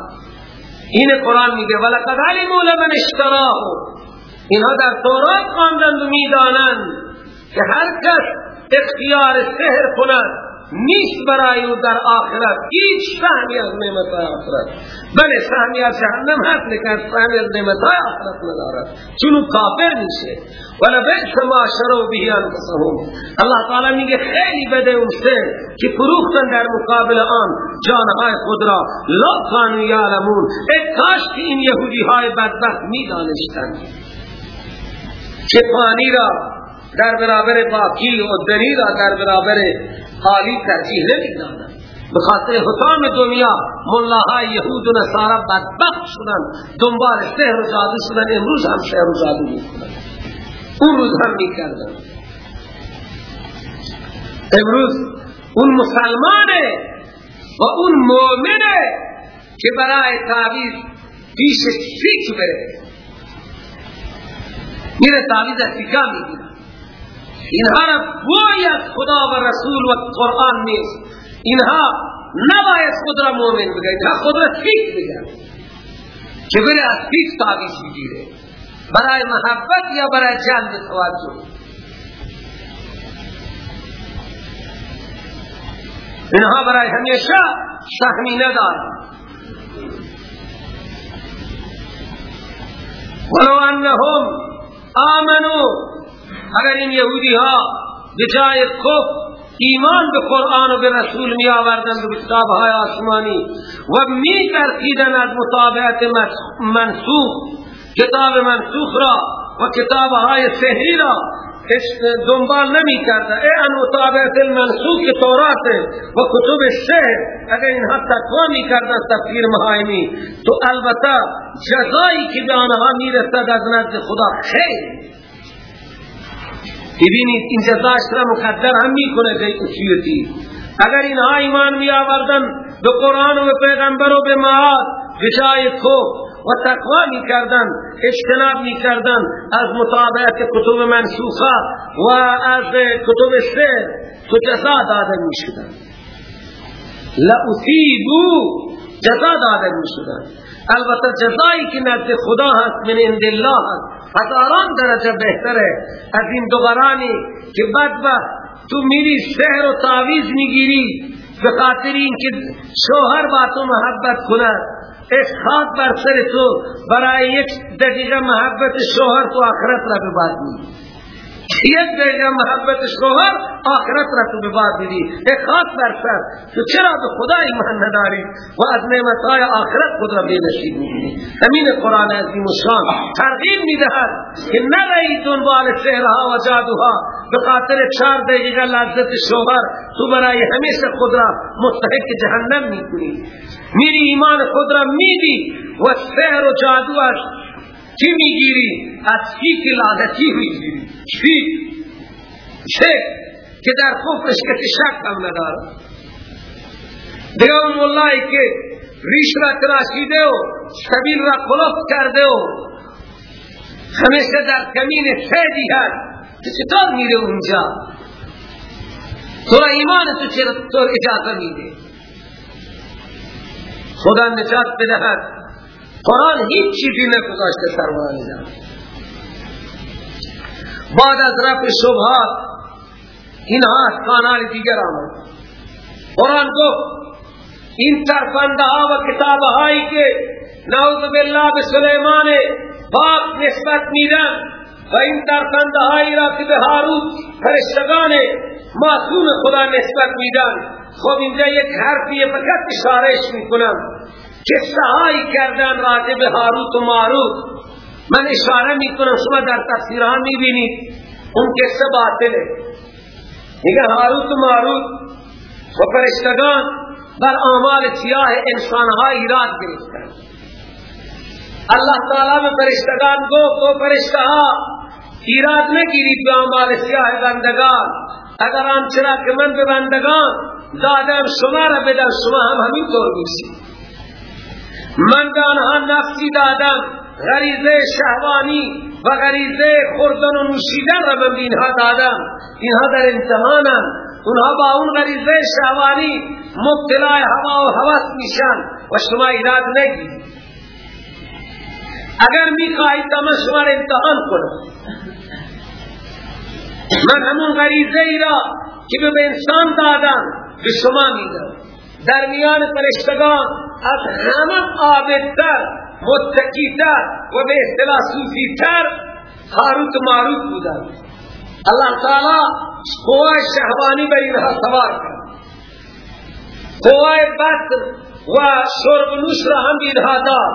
Speaker 2: این قرآن میگه ولقد علموا لمن اشتراه. اینها در تورات خواندند و می‌دانند که هر کس اختیار سحر کند. نیست برای او در آخرت. هیچ سهمی از نعمت آخرت. بله سهمی از جهنم هست لیکن سهمی از نعمت آخرت ندارد. چون کافر میشه. ولا بئس ما شروا به انفسهم. الله تعالی میگه خیلی بده اون که فروختن در مقابل آن جانهای خود را. لا کانوا یعلمون. کاش که این یهودی های بدبخت می‌دانستند که پانی را در برابر باقی و دری را در برابر خالی ترجیح نمی‌دادن. به خاطر حکام دنیا ملاهای یهود و نصارا بدبخت شدن. دنبال سحر و جادو شدن. امروز هم سحر و جادو می‌کنن. اون روز هم می‌کردن. امروز اون مسلمانه و اون مؤمنه که برای تعویز پیش سیک بره. میره تعویز از سیکا می‌گیره. اینها را باید خدا و رسول و قرآن نیست. اینها نباید خود را مومن بگه اینها خود را فیک بگه که بره از فیک تابیش بگیره برای محبت یا برای جلب توجه؟ اینها برای همیشه سهمی ندار ولو انهم آمنوا اگر این یهودی ها بجای کف ایمان به قرآن و به رسول می آوردن به کتاب های آسمانی و می ترکیدن از مطابعت منسوخ کتاب منسوخ را و کتاب های سهری را دنبال نمی کرده ای ان مطابعت المنسوخ تورات و کتب سهر اگر اینها تقوی می کردن تفسیر مهایمی تو البته جزایی که به آنها می رسد از نزد خدا خیلی ببینید این جزاش را مقدر هم می‌کنه سیوتی اگر اینها ایمان می آوردن به قرآن و به پیغمبر و به معاد بجای کو و تقوی می کردن اجتناب می کردن از مطابعت کتب منسوخه و از کتب سر تو جزا داده می شدن لأصیبو جزا داده می شدن البته جزایی که نزد خدا هست من عند الله هست. هزاران درجه بهتره از این دوبرانی که بدبخت تو میری سحر و تعویز می‌گیری به خاطر اینکه شوهر با تو محبت کند اسحاق بر سر تو برای یک دقیقه محبت شوهر تو آخرت را بباد یک دقیقه محبت شوهر آخرت را تو بباد میدی. ایک خاص بر سر تو چرا به خدا ایمان نداری؟ و از نعمتهای آخرت خود را بینشید میدی همین قرآن عظیم و شان ترغیب می‌دهد که نرئی دنبال سهرها و جادوها. به خاطر چار دقیقه لذت شوهر تو برای همیشه خود را مستحق جهنم می‌کنی. میری ایمان خود را میدی و سهر و جادو چی می‌گیری؟ از که لعنتی می‌گیری؟ چی؟ چه؟ که در کفرش کسی شک هم نداره. دیگه اون که ریش را تراشیده و سبیل را خلوف کرده و همیشه در کمین سیدی هست. که چطور میره اونجا؟ تو را ایمان تو چطور اجازه میده خدا نجات بدهد. قرآن هیچ چیزی نگذاشته سرمانی بعد از رفع شبهات اینها از کانال دیگر آمد. قرآن گفت این ترفنده ها و کتابه هایی که نعوذ بالله به سلیمان پاک نسبت میدن و این ترفنده هایی را که به هاروت فرشتگان معصوم خدا نسبت میدن خب اینجا یک حرفی فقط اشارهش می‌کنم. قصه هایی کردن راجع به و ماروت. من اشاره می کنم شما در تفسیرها می بینید اون قصه باطله. میگه هاروت و ماروت و فرشتگان بر آمال سیاه انسانها ایراد گرفتن. اللہ تعالی به فرشتگان گفت و فرشتها ایراد نگیرید به آمال سیاه بندگان. اگر آن چرا که من به بندگان دادم شما را بدم شما هم همین طور من به آنها نفسی دادم. غریزه شهوانی و غریزه خوردن و نوشیدن را من اینها دادم. اینها در امتحانم اونها با اون غریزه شهوانی مبتلا هوا و حوث میشن و شما ایراد نگید اگر می‌خواهید تا من شما را امتحان کنم. من همون غریزه ای را که به انسان دادم به شما میدم. در میان فرشتگان از همه عابدتر متقیتر و به اصطلاح صوفیتر حاروت و ماروت بودن اللہ تعالی قوای شهوانی بر اینها سوار کرد. قوای بد و شرب نوش را هم اینها داد.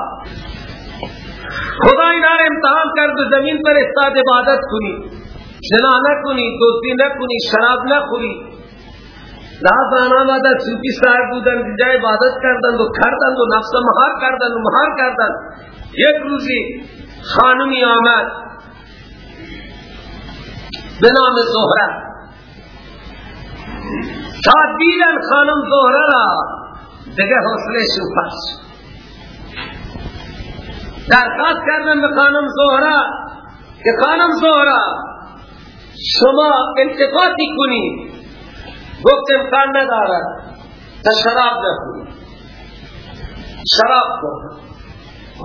Speaker 2: خدا اینا امتحان کرد زمین پر استاد عبادت کنی. زنا نکنی دوستی نکنی شراب نخوری. آنا مادا سوپی صاحب بودن جای عبادت کردن و کردن و نفس مهار کردن و مهار کردن. یک روزی خانمی آمد. به نام زهره. تا دیدن خانم زهره را دیگه حوصله پس درخواست کردن به خانم زهره که خانم زهره شما التفاتی کنید. گفت امکان ندارد تا شراب نخونی شراب کن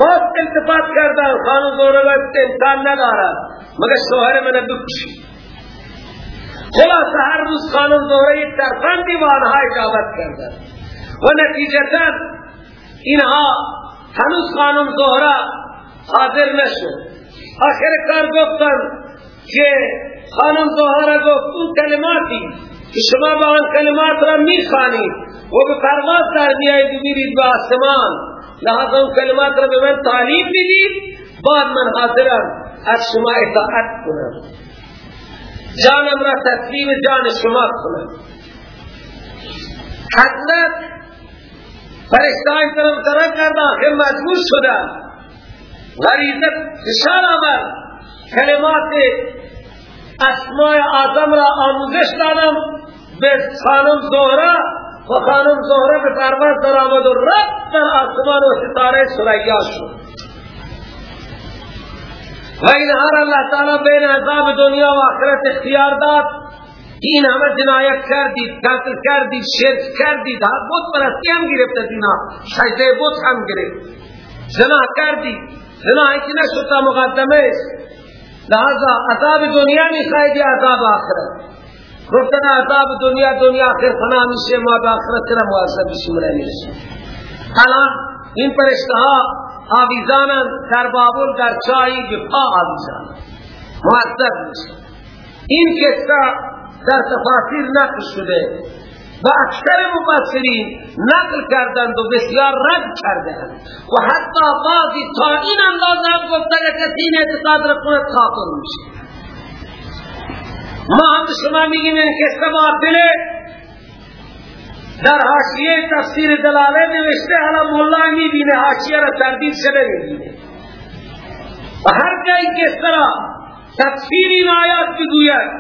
Speaker 2: باز التفات کردن خانم زهره گفت امکان ندارد مگر شوهر من بکشی؟ خلاص هر روز خانم زهره یک ترفندی و آنها اجابت کردن و نتیجتا اینها هنوز خانم زهره حاضر نشد. آخر کار گفتن که خانم زهره گفت اون کلماتی شما با آن کلمات را می‌خوانید و به پرواز در میایید میرید به آسمان. لحظه اون کلمات را به من تعلیم می‌دید. بعد من حاضرم از شما اطاعت کنم. جانم را تسلیم جان شما کنم. حضرت فرشتان طرف طرف کرد آخر مجبور شدن غریزت فشار آمد کلمات اسماء آدم را آموزش دادم. به خانم زهره و خانم زهره به پرواز در آمد و رفت در آسمان و ستاره سریا شد. و این هر اللہ تعالی بین عذاب دنیا و آخرت اختیار داد. این همه جنایت کردید قتل کردید شرک کردید بود پرستی هم گرفت از اینا. بود هم گرفت. زنا کردید زنا ایچی نشد مقدمه است. لہذا عذاب دنیا می خواهید یا عذاب آخرت۔ گفتن عذاب دنیا دنیا آخر فنا میشه ما به آخرت را بشیم را می‌رسیم الان این پرشتها آویزانن در بابل در چایی به پا آویزانن موثق میشه این قصه در تفاصیل نقل شده۔ و اکثر مفسرین نقل کردند و بسیار رد کردند. و حتی بعضی تا این اندازه هم گفتن کسی این اعتقاد را کنه کافر میشه. ما هم شما میگیم این قصه باطله در حاشیه تفسیر دلاله نوشته حالا مولا می‌بینه حاشیه را تردید شده می‌بینه و هر جایی که طرح تفسیر این آیات بگوید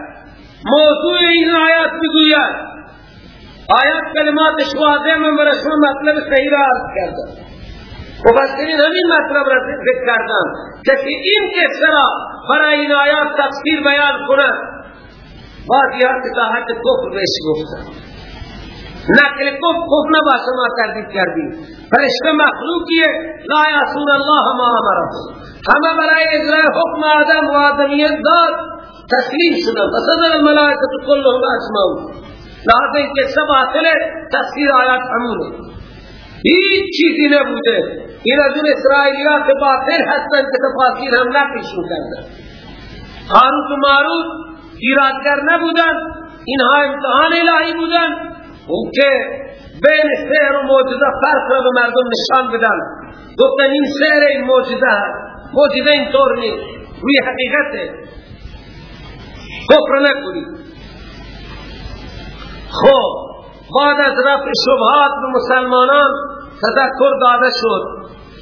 Speaker 2: موضوع این آیات بگوید آیات کلماتش واضح من برشون مطلب صحیح را عرض کردن مفسرین همین مطلب را ذکر کردن که این قصه را برای این آیات تفسیر بیان کنند بعضی ها که تا حد کفر بهش گفتن نقل کفر کفر نباشه ما تردید کردیم. فرشته مخلوقیه. لا یاسون الله ما امره. همه برای اجرای حکم آدم و آدمیت داد. تسلیم شدن. فصدر الملائکت کلهم اسمعون لحظه این قصه باطله تفسیر آیات همونه. هیچ چیزی نبوده. این از اون اسرائیلیات باطل هستن که تفاصیل هم نقلشون کردن. خاروت و ماروت ایرادگر نبودن. اینها امتحان الهی بودن. اون که بین سحر و موجزه فرق را به مردم نشان بدن. گفتن این سحر این موجزه هست. موجزه این طور نیست. روی حقیقته. کفر نکنید. خب بعد از رفع شبهات به مسلمانان تذکر داده شد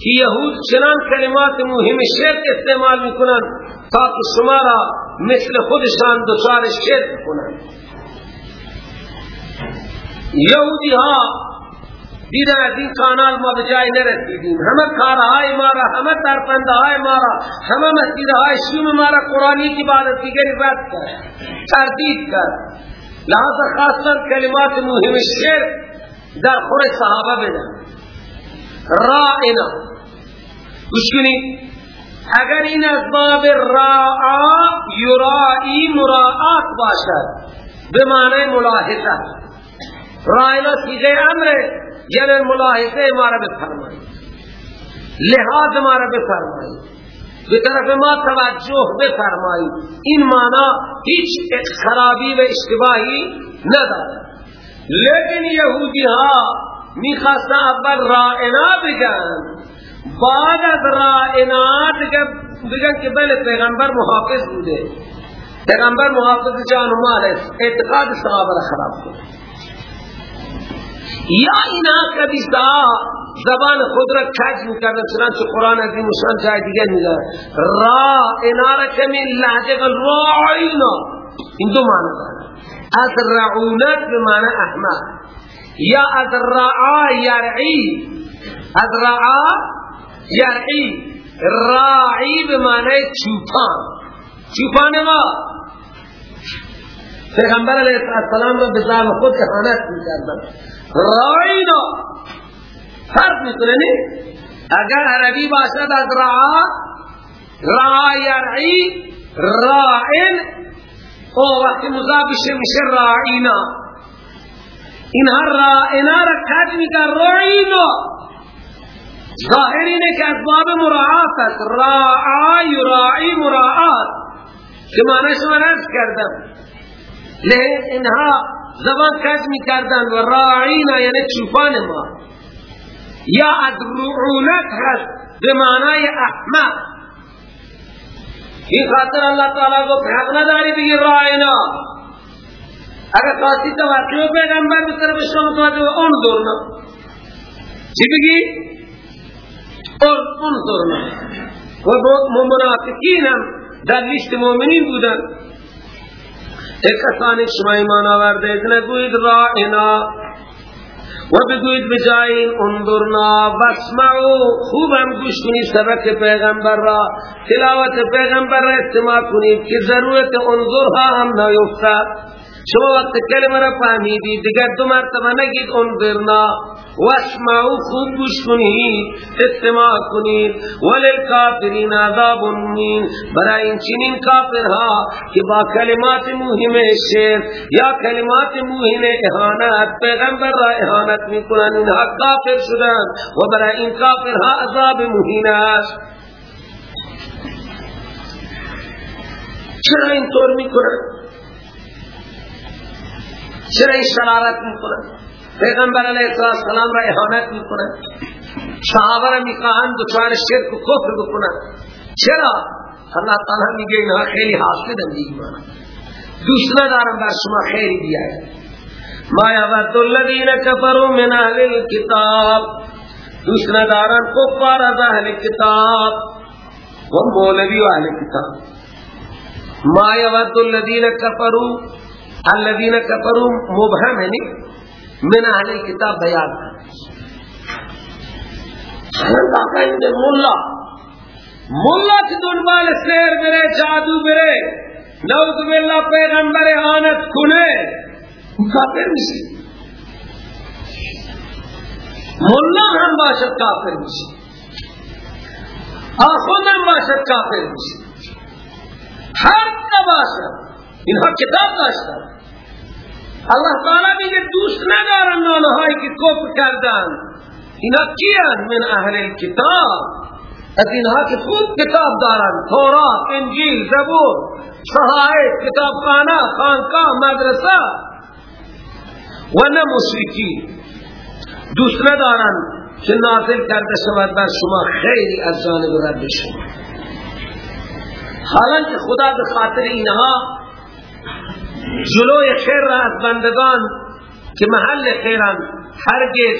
Speaker 2: که یهود چنان کلمات مهم شرک استعمال می‌کنند تا که شما را مثل خودشان دچار شرک کنند. یهودی ها دیدن از این کانال ما به جای نرسیدیم. همه کارهای ما را همه ترپندهای ما را همه مسجدهای شوم ما را قرآنی کی بعد دیگری رد کرد تردید کرد. لحظه خاصا کلمات مهم شرک در خور صحابه بدن. رائنا. گوش اگر این از باب راعا یرائی مراعات باشد به معنی ملاحظه. رائنا سیغه امره یعنی ملاحظه ما را بفرمایید. لحاظ ما را بفرمایید. به طرف ما توجه بفرمایید این معنی هیچ خرابی و اشتباهی نداره لیکن یهودی ها می‌خواستن اول رائنا بگن. بعد از رائنات بگن که بله پیغمبر محافظ بوده. پیغمبر محافظ جان و مال اعتقاد صحابه را خراب کنه یا اینا کبیسا زبان خود را کج می‌کردن چنانچه قرآن از این مشان جای دیگر میگه را اینا را کمی لحجه قل رعینا این دو معنی داره. از رعونت به معنی احمد یا از رعا یرعی. از رعا یرعی. راعی به معنی چوپان. چوپان ما. پیغمبر علیه السلام را به ذات خود احانت می‌کردن. راینا فرق نی؟ اگر عربی باشد از رعا رعا یرعی رائن او وقتی مضاف میشه رائینا اینها رائنا را کج میکن رائینا ظاهر اینه که اسباب مراعات راعا یراعی مراعات. که معنی شما نرس کردم. لیکن اینها زبان کج می کردن و راعینا یعنی چوپان ما. یا از رعونت هست به معنای احمد این خاطر اللہ تعالی کو حق نداری بگی راعینا. اگر خاصی توقع پیغمبر به طرف شما متوجه اون دورنا چی بگی؟ اون دورنا و منافقین هم در لیست مومنین بودن. ایک کسانی شما ایمان آورده نگوید رائنا و بگوید بجاین اندرنا واسمعو خوب هم گوش کنید سبک پیغمبر را. تلاوت پیغمبر را استماع کنید که ضرورت انظرها هم نیفتد. شما وقت کلمه را فهمیدی دیگر دو مرتبه نگید انظرنا واسمعو خوب گوش کنید استماع کنید. ولل کافرین عذاب مین برای این چنین کافرها که با کلمات مهم شیر یا کلمات مهم احانت پیغمبر را احانت می‌کنن اینها کافر شدن و برای این کافرها عذاب مهین است. چرا اینطور می‌کنن چرا این شرارت می‌کنن پیغمبر علیه السلام را احانت می‌کنن صحابه را می‌خواهند دچار شرک و کفر بکنن چرا؟ اللہ تعالی میگه اینها خیلی حاسدن ایمان دوست ندارم بر شما خیری بیاید. ما یود الذین کفروا من اهل الكتاب. دوست ندارن کفار از اهل کتاب و مولوی و اهل کتاب. ما یود الذین کفروا الذين كفروا مبهم ہے من اهل الكتاب بیان. حالان مولا مولا کی دنبال سیر برے جادو برے نوز باللہ پیغمبر آنت کنے کافر میشی. مولا هم باشد کافر میشی. آخوند هم باشد کافر میشی. هر نباشد. اینها کتاب داشتن. الله تعالی میگه دوست ندارن آنهایی که کفر کردن. اینا کیان من اهل کتاب؟ از اینها که خود کتاب دارن. تورات انجیل زبور صحائف کتابخانه خانقاه مدرسه. و مشرکی. دوست ندارن که نازل کرده شود بر شما خیلی از جانب رب شما. حالا که خدا به خاطر اینها جلوی خیر را از بندگان که محل خیرن هرگز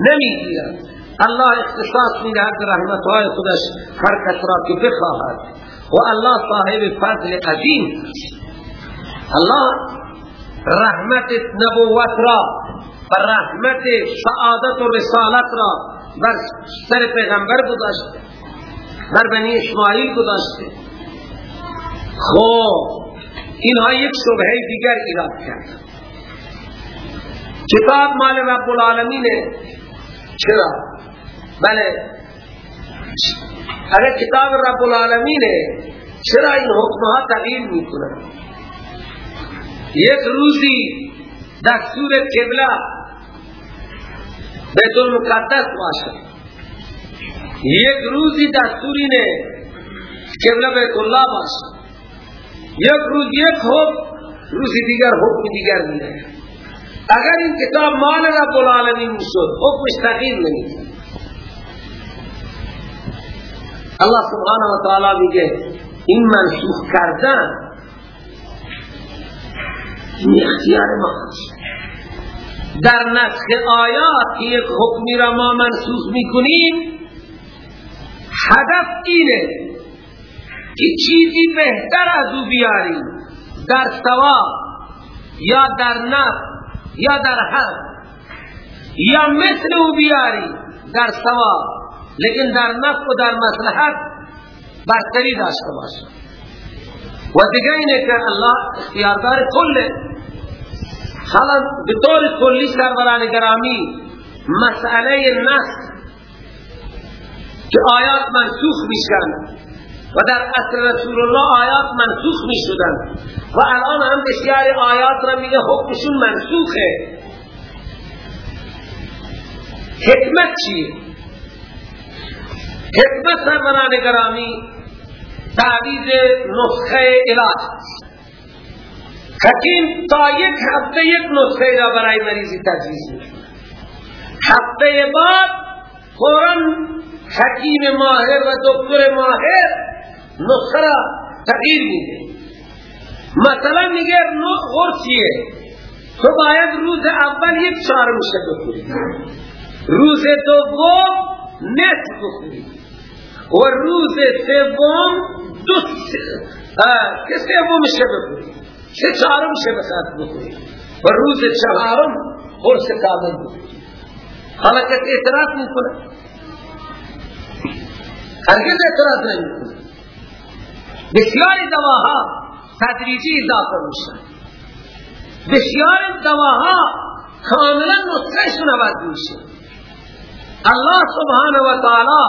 Speaker 2: نمی‌گیرد. الله اختصاص می‌دهد رحمت های خودش هر کس را که بخواهد. و الله صاحب فضل عظیم الله رحمت نبوت را و رحمت سعادت و رسالت را بر سر پیغمبر گذاشته بر بنی اسماعیل گذاشته. خب اینها یک شبهه دیگر ایراد کرد. کتاب مال رب العالمینه. چرا؟ بله. اگر کتاب رب العالمینه چرا این حکمها تغییر می‌کنه؟ یک روزی دستور قبله بیت المقدس باشد یک روزی دستوری نه قبله بیت الله باشد یک روز یک حکم روزی دیگر حکم دیگر میده. اگر این کتاب مال رب العالمین شد حکمش تغییر نمیده. الله سبحانه و تعالی میگه این منسوخ کردن این اختیار ما در نسخ آیات که یک حکمی را ما منسوخ می‌کنیم هدف اینه که چیزی بهتر از او بیاریم در سوا یا در نفس یا در حد یا مثل او بیاریم در سوا لیکن در نفس و در مصلحت برتری داشته باشه و دیگه اینه که الله اختیاردار کله حالا به طور کلی سروران گرامی مسئله نسخ که آیات منسوخ میشن. و در اصل رسول الله آیات منسوخ می‌شدن و الان هم بسیار آیات را میگه حکمشون منسوخه. حکمت چیه حکمت سروران گرامی تعویز نسخه علاج حکیم تا یک هفته یک نسخه را برای مریضی تجویز می‌کنه. هفته بعد فورا حکیم ماهر و دکتر ماهر نسخه را تغییر میده. مثلا میگه غرصیه تو باید روز اول یک چهارم شب بخوری. روز دوم نصف بخوری. و روز سوم دو سوم شب بخوری. سه چهارم شب خط بکنی و روز چهارم قرص کامل بکنی حالا کسی اعتراض می‌کنه؟ هرگز اعتراض نمی‌کنه. بسیاری دواها تدریجی اضافه میشن. بسیار دواها کاملا نطقشون عوض میشه الله سبحانه و تعالی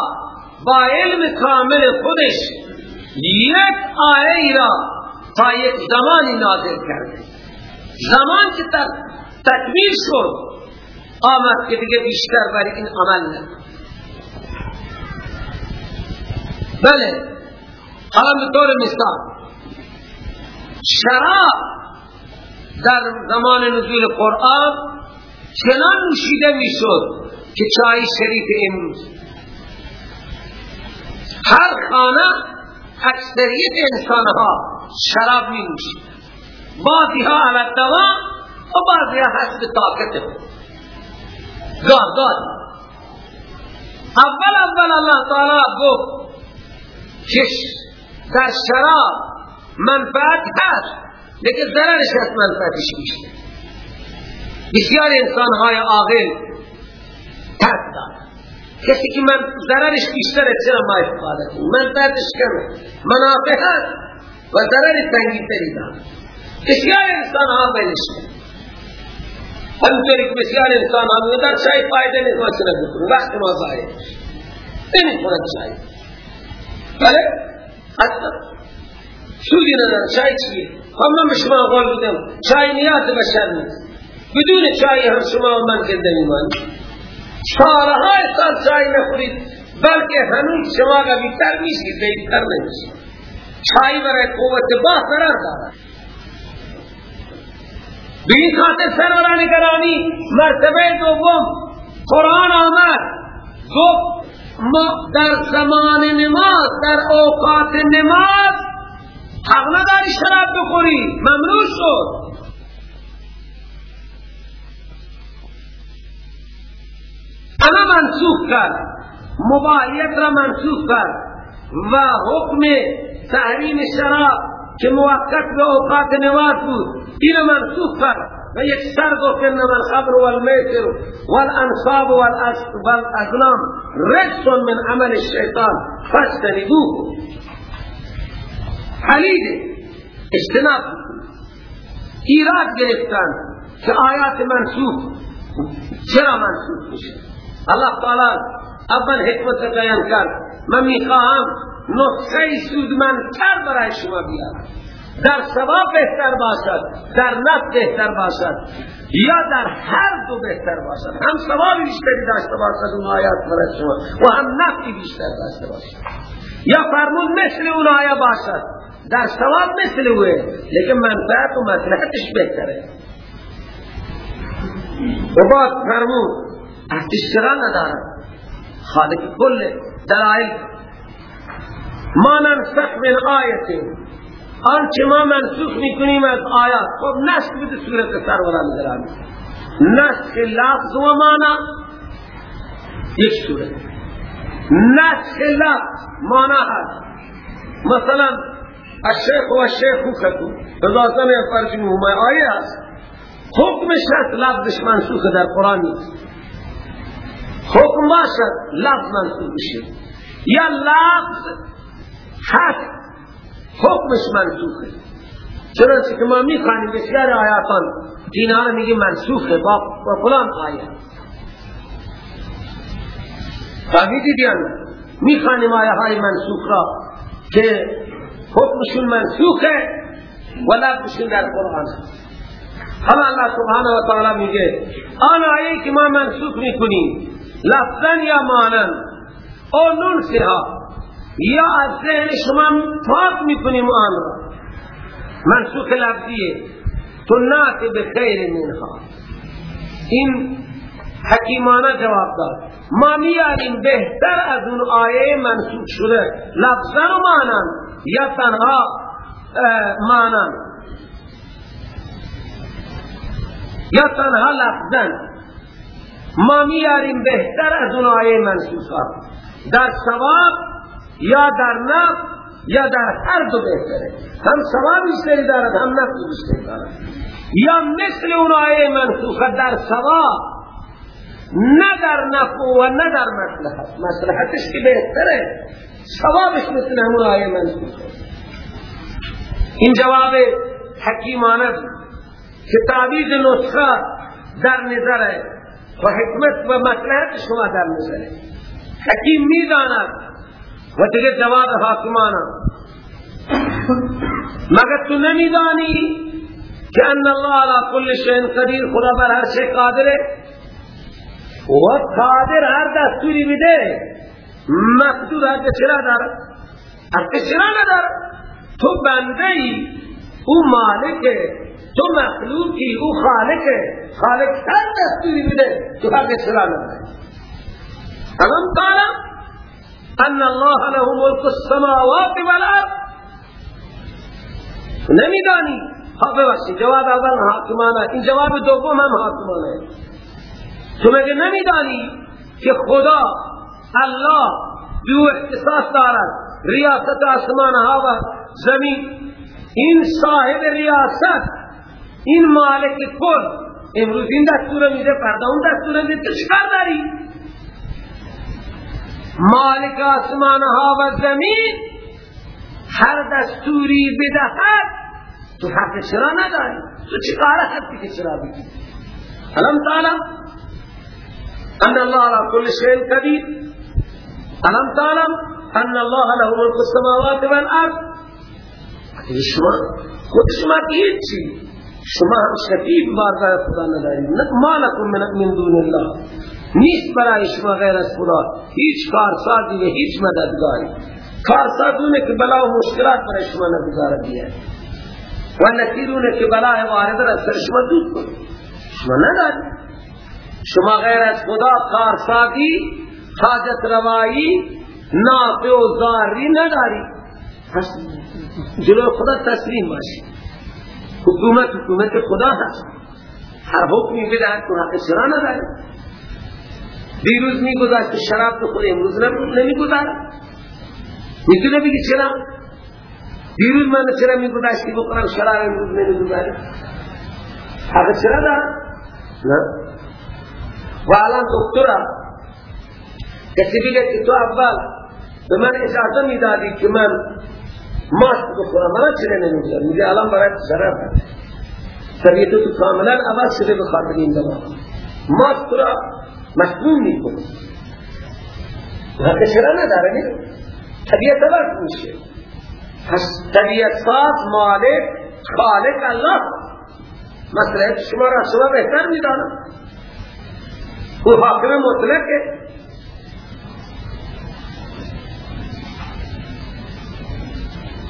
Speaker 2: با علم کامل خودش یک آیه را تا یک زمانی نازل کرده. زمان که تکمیل شد آمد که دیگه بیشتر بر این عمل نه بله. حالا به طور مثال شراب در زمان نزول قرآن چنان نوشیده می‌شد که چای شریف امروز. هر خانه اکثریت انسان ها شراب می نوشید بعضی ها علت دوا و بعضی ها حسب طاقت. گاه گاه اول اول اللہ تعالی گفت که در شراب منفعت هست لیکن ضررش هست منفعتش بیشتر. بسیار انسان های عاقل ترک دارد کسی که من ضررش بیشتره چرا ما استفاده کنیم؟ منفعتش کمه. منافع هست و ضرر تنگی تری دارد بسیار انسان ها بینش همطوری که بسیار انسان ها در چای فایده نیست وقت ما ضایع نمی خورد چای. بله؟ حتی سودی نداره چای چیه هم من به شما قول بدم چای نیاز بشر نیست. بدون چای هم شما و من کنده ایمان سالهای سال چای نخورید بلکه هنوز شما قوی تر میشید زیدتر نمیشید چای برای قوت با قرار دارد به این خاطر سروران مرتبه دوم قرآن آمد. گفت ما در زمان نماز در اوقات نماز حق نداری شراب بخوری. ممنوع شد. انا منسوخ کرد. مباحیت را منسوخ کرد. و حکم تحریم شراب که موقت به اوقات نواز بود این منسوخ کرد. و یک سر گفت انما الخبر والمیتر والانصاب والازلام رجس من عمل الشیطان. فاجتنبوه. حلید اجتناب. ایراد گرفتن که آیات منسوخ چرا منسوخ میشه؟ الله تعالی اول حکمت بیان کرد. من می‌خواهم نسخه سودمندتر برای شما بیارم. در ثواب بهتر باشد در نفع بهتر باشد یا در هر دو بهتر باشد. هم ثواب بیشتری داشته باشد اون آیات برای شما و هم نفعی بیشتر داشته باشد. یا فرمود مثل اون آیه باشد. در ثواب مثل اوه لیکن منفعت و مصلحتش بهتره. و بعد فرمود ارتشترا ندارد؟ خالق کل دلائل. ما ننسخ من آیت آنچه ما منسوخ می‌کنیم از آیات. خب نسخ بده صورت سروران دلالی نسخ لفظ و مانا یک صورت. نسخ لفظ مانا هست. مثلا الشیخ و الشیخ خطو. بذاتن فرشی مهمه آیه هست حکمش هست لفظش منسوخ در قرآن نیست. حکم باشد لفظ منسوخ بشه یا لفظ هست حکمش منسوخه. چنانچه که ما می‌خوانیم بسیار آیاتان اینا رو میگه منسوخه با, فلان آیه. فهمیدید یا نه می‌خوانیم آیه های منسوخ را که حکمشون منسوخه و لفظشون در قرآن حالا الله سبحانه و تعالی میگه آن آیه که ما منسوخ می‌کنیم لفظا یا مانن او ننسها یا از ذهن شما پاک می‌کنیم آن را منسوخ لفظیه. تو نات به خیر منها. این حکیمانه جواب داد. ما میاریم بهتر از اون آیه منسوخ شده. لفظا و مانن یا تنها مانن یا تنها لفظا. ما میاریم بهتر از اون آیه منسوخه در ثواب یا در نفع یا در هر دو بهتره. هم ثواب بیشتری دارد هم نفع بیشتری دارد. یا مثل اون آیه منسوخه در ثواب. نه در نفع و نه در مصلحت. مصلحتش که بهتره. ثوابش مثل همون آیه منسوخه این جواب حکیمانه که تعویض نسخه در نظره و حکمت و مصلحت شما در نظره. حکیم می‌داند و دیگه جواب حاکمانا مگر تو نمیدانی که ان الله علی کل شیء قدیر خدا بر هر شی قادره؟ و قادر هر دستوری میده. مقدور هر چرا داره. هر چرا نداره. تو بنده ای او مالکه تو مخلوقی او خالقه خالق هر دستوری میده تو هر چرا نداره. اما تعالی ان الله له ملك السماوات والارض نمیدانی؟ ها ببخشی جواب اول حاکمانه. این جواب دوم هم حاکمانه. تو مگه نمیدانی که خدا الله دو احتساس دارد؟ ریاست آسمان ها و زمین. این صاحب ریاست این مالک کل امروز این دستور میده فردا اون دستور میده. تو چکار داری؟ مالک آسمانها و زمین هر دستوری بدهد تو حق چرا نداری؟ تو چی کاره هستی که چرا بگی؟ علم تعالی ان الله على كل شيء قدير علم تعلم ان الله له ملك السماوات والارض؟ شما خود شما که چی شما شکیب بارگاه خدا ندارید. مالکم من دون الله. نیست برای شما غیر از خدا. هیچ کارسازی و هیچ مددگاری. کارسازونه که بلا و مشکلات برای شما نگذاره بیه و نکیرونه که بلا وارد را سر شما دود کنید شما ندارید. شما غیر از خدا کارسازی حاجت روایی نافع و ضاری نداری جلو خدا تسلیم باشی حکومت حکومت خدا هست. هر حکمی بدهد تو حق چرا نداره دیروز می گذاشت شراب خود امروز نمی گذاره می‌تونه بگی چرا؟ دیروز من چرا می گذاشتی بکنم شراب امروز نمی گذاره حق چرا داره نه؟ و الان دکترا کسی بگه که تو اول به من اجازه می دادی که من ماست بخورم من چرا نمی‌گذاری میگه الان برای داره طبیعت تو کاملا عوض شده به خاطر این دوا. ماست را محکوم می‌کنه. حق چرا نداره؟ نه. طبیعت عوض میشه. پس طبیعت ساز مالک خالق الله. مسئله شما را شما بهتر می‌دانم. او حاکم مطلقه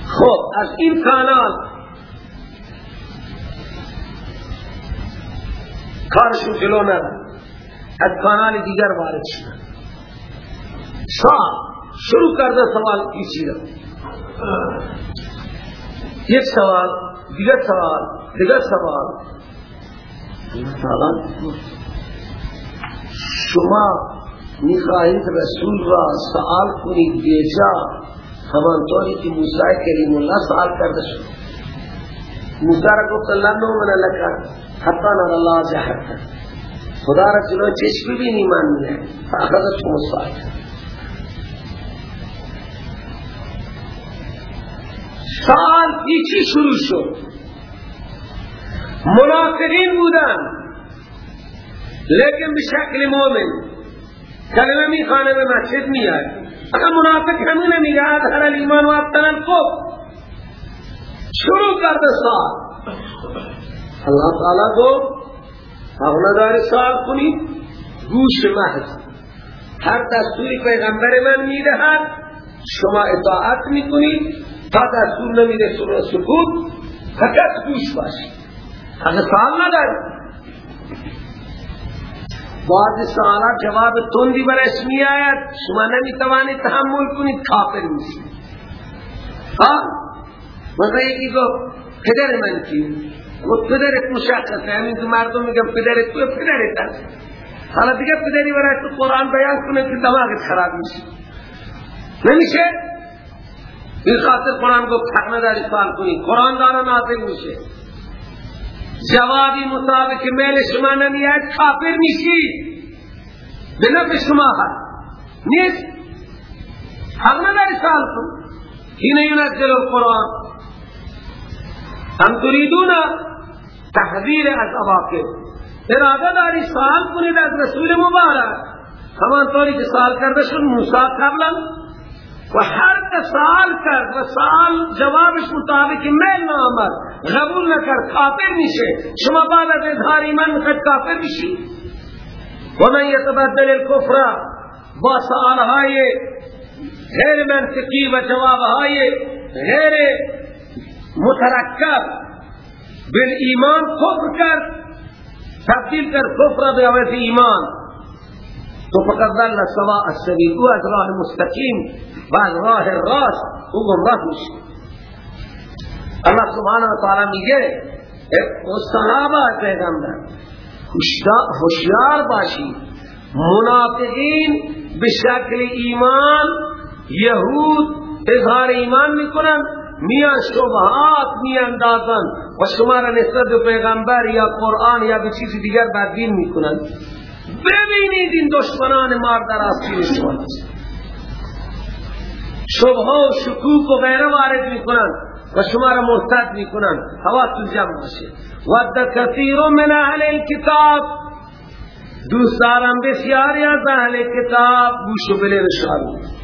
Speaker 2: خب از این کانال کارشون جلو نداره از کانال دیگر وارد شدن شاه شروع کرده سوال پیچیده یک سوال دیگر سوال دیگر سوال. شما می‌خواهید رسول را سوال کنید بیجا همانطوری که موسی کریم الله سوال کرده شد. موسی را گفت الله نومن لکا حتی نر الله جهر خدا را جلو چشم ببین ایمان میده فاخذت موسی سال پیچی شروع شد. منافقین بودن. لیکن به شکل مومن. کلمه میخانه به مسجد میاد. اگر منافق همین میگه هر الایمان و ابتن الکفر شروع کرده سال. اللہ تعالی کو اغنادار سال کنید گوش محض. هر دستوری پیغمبر من می‌دهد شما اطاعت می‌کنید تا دستور نمیده سکوت فقط گوش باشید اگر سال ندارید بعض سوالات جواب تندی برش می آید شما نمی توانید تحمل کنید کافر میشید. ها مثلا یکی گو پدر من کی؟ و پدرت مشخص ہے همین تو مردم میگم پدرت تو پدرت هست حالا دیگه پدری برای تو قرآن بیان کنه که دماغت خراب میشه. نمیشه؟ این خاطر قرآن گفت حق نداری سوال کنی. قرآن دارا نازل میشه. جوابی مطابق میل شما نمیاد کافر میشی. به نفع شما هست. نیست؟ حق نداری سال کن این ینزل القرآن هم تريدون تحذیر از اواقب اراده داری سال کنید از رسول مبارک. همان طوری که سال کرده شد موسیٰ قبلا. و هر سال کرد و سال جوابش مطابق میل نامد قبول نکرد کافر میشه. شما بعد از اظهار ایمان می‌خواید کافر میشی و من یتبدل الكفر با سآلهای غیر منطقی و جوابهای غیر مترکب. بل ایمان کفر کرد تبدیل کرد کفر به عوض ایمان تو فقط ظل سواء السبیل او از راه مستقیم و از راه راست او گمراه میشه اللہ سبحانه و تعالی میگه صحابه پیغمبر هوشیار باشی. منافقین به شکل ایمان یهود اظهار ایمان می‌کنن. میان شبهات میاندازن و شما را نسبت به پیغمبر یا قرآن یا به چیز دیگر بدبین می‌کنن. ببینید این دشمنان مار در آستین شما شبه و شکوک و غیره وارد می‌کنن و شما را مرتد می‌کنن. حواستون جمع باشه. ود کثیر من اهل الكتاب دوست دارم بسیاری از اهل کتاب گوش و بشارو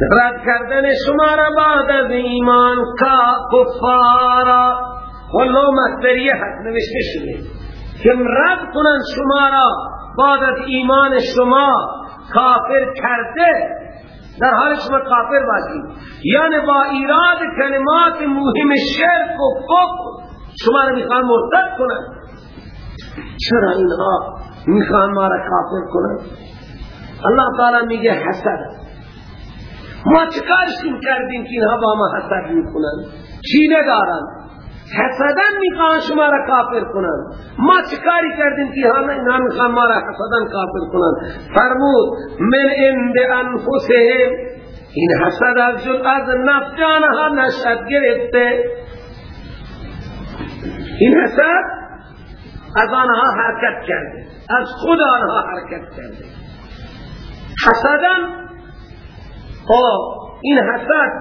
Speaker 2: رد کردن شما را بعد از ایمان کا کفارا ولو مستریه حد نوشته شده. که رد کنن شما را بعد از ایمان شما کافر کرده در حال شما کافر باشید یعنی با ایراد کلمات مهم شرک و کفر شما را می‌خوان مرتد کنن. چرا اینها می‌خوان ما را کافر کنن؟ الله تعالی میگه حسد. ما چکارشون کردیم که اینها با ما حسد می‌کنن چینه دارن حسدن می‌خوان شما را کافر کنن ما چکاری کردیم که اینها می‌خوان ما را حسدن کافر کنن فرمود من اند انفسهم این حسد از جل از نفس نشد گرفته این حسد از آنها حرکت کرده از خود آنها حرکت کرده حسدن خب این حسد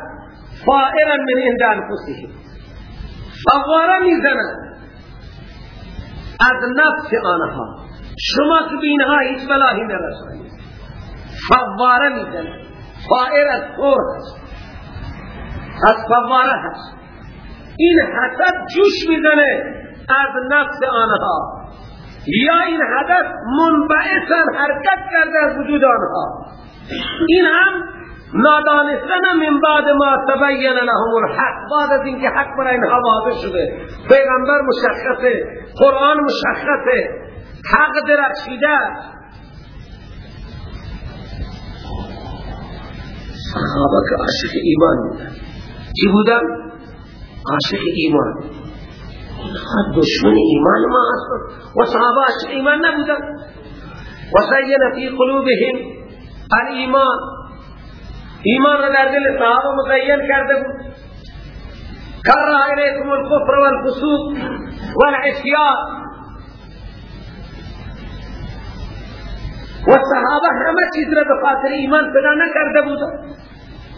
Speaker 2: فائرا من عند انفسهم. فواره می‌زنن از نفس آنها. شما که به اینها هیچ بلاهی نرسانید فواره می‌زنن. فائر از هست. از فواره هست. این حسد جوش می‌زنه از نفس آنها. یا این حدث منبعثا حرکت کرده از وجود آنها. این هم نادانستن من بعد ما تبین لهم الحق. بعد از اینکه حق برای اینها واضح شده. پیغمبر مشخصه قرآن مشخصه. حق درخشیده صحابه که عاشق ایمان بودن. چی بودن؟ عاشق ایمان. اینها دشمن ایمان ما هستن و صحابه عاشق ایمان نبودن. و سین فی قلوبهم الایمان. ایمان را در دل صحابه مزین کرده بود. کر الیکم الكفر والفسوق والعصیان و صحابه همه چیز را به خاطر ایمان پیدا نکرده بود.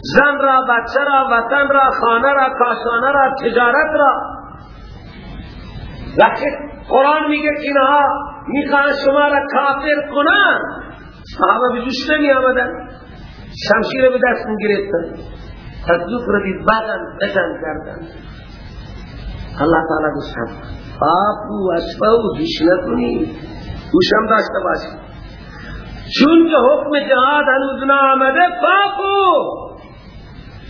Speaker 2: زن را بچه را وطن را خانه را کاشانه را تجارت را. وقتی قرآن میگه اینها می‌خوان شما را کافر کنن صحابه به جوش نمی آمدن شمشیر به دست می گرفتن تصدیق دید بعدن بزن کردن. اللہ تعالی گفتن پاپو اسفو دوش نکنی. دوشم داشته باشی. چون که حکم جهاد هنوز آمده پاپو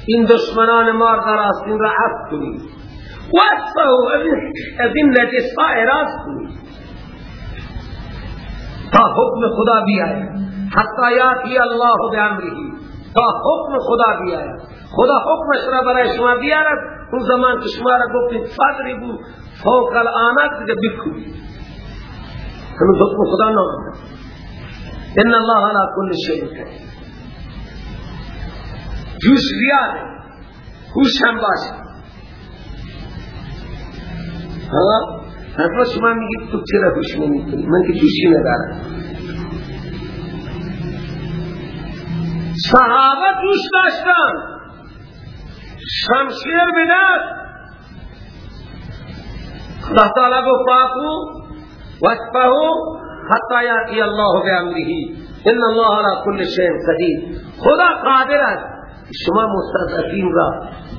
Speaker 2: این دشمنان مار در آستین را عفت کنی. و اسفو از این نجس ها اراز کنی. تا حکم خدا بیاید. حتی یاتی الله به امرهی تا حکم خدا بیاید. خدا حکمش را برای شما بیارد. اون زمان که شما را گفتید فضری بود فوق الانت دیگه بکوی هنوز حکم خدا نامده ان الله على كل شيء قدیر. جوش زیاده. خوش هم باشه. ها؟ حرفا شما میگید تو چرا خوش نمی‌کنی؟ من که جوشی ندارم. صحابه جوش داشتن. شمشیر دست خدا تعالی گفت فاقو واسفهو حتی یاتی الله به امره ان الله على كل شيء قدیر. خدا قادر است شما مستضعفین را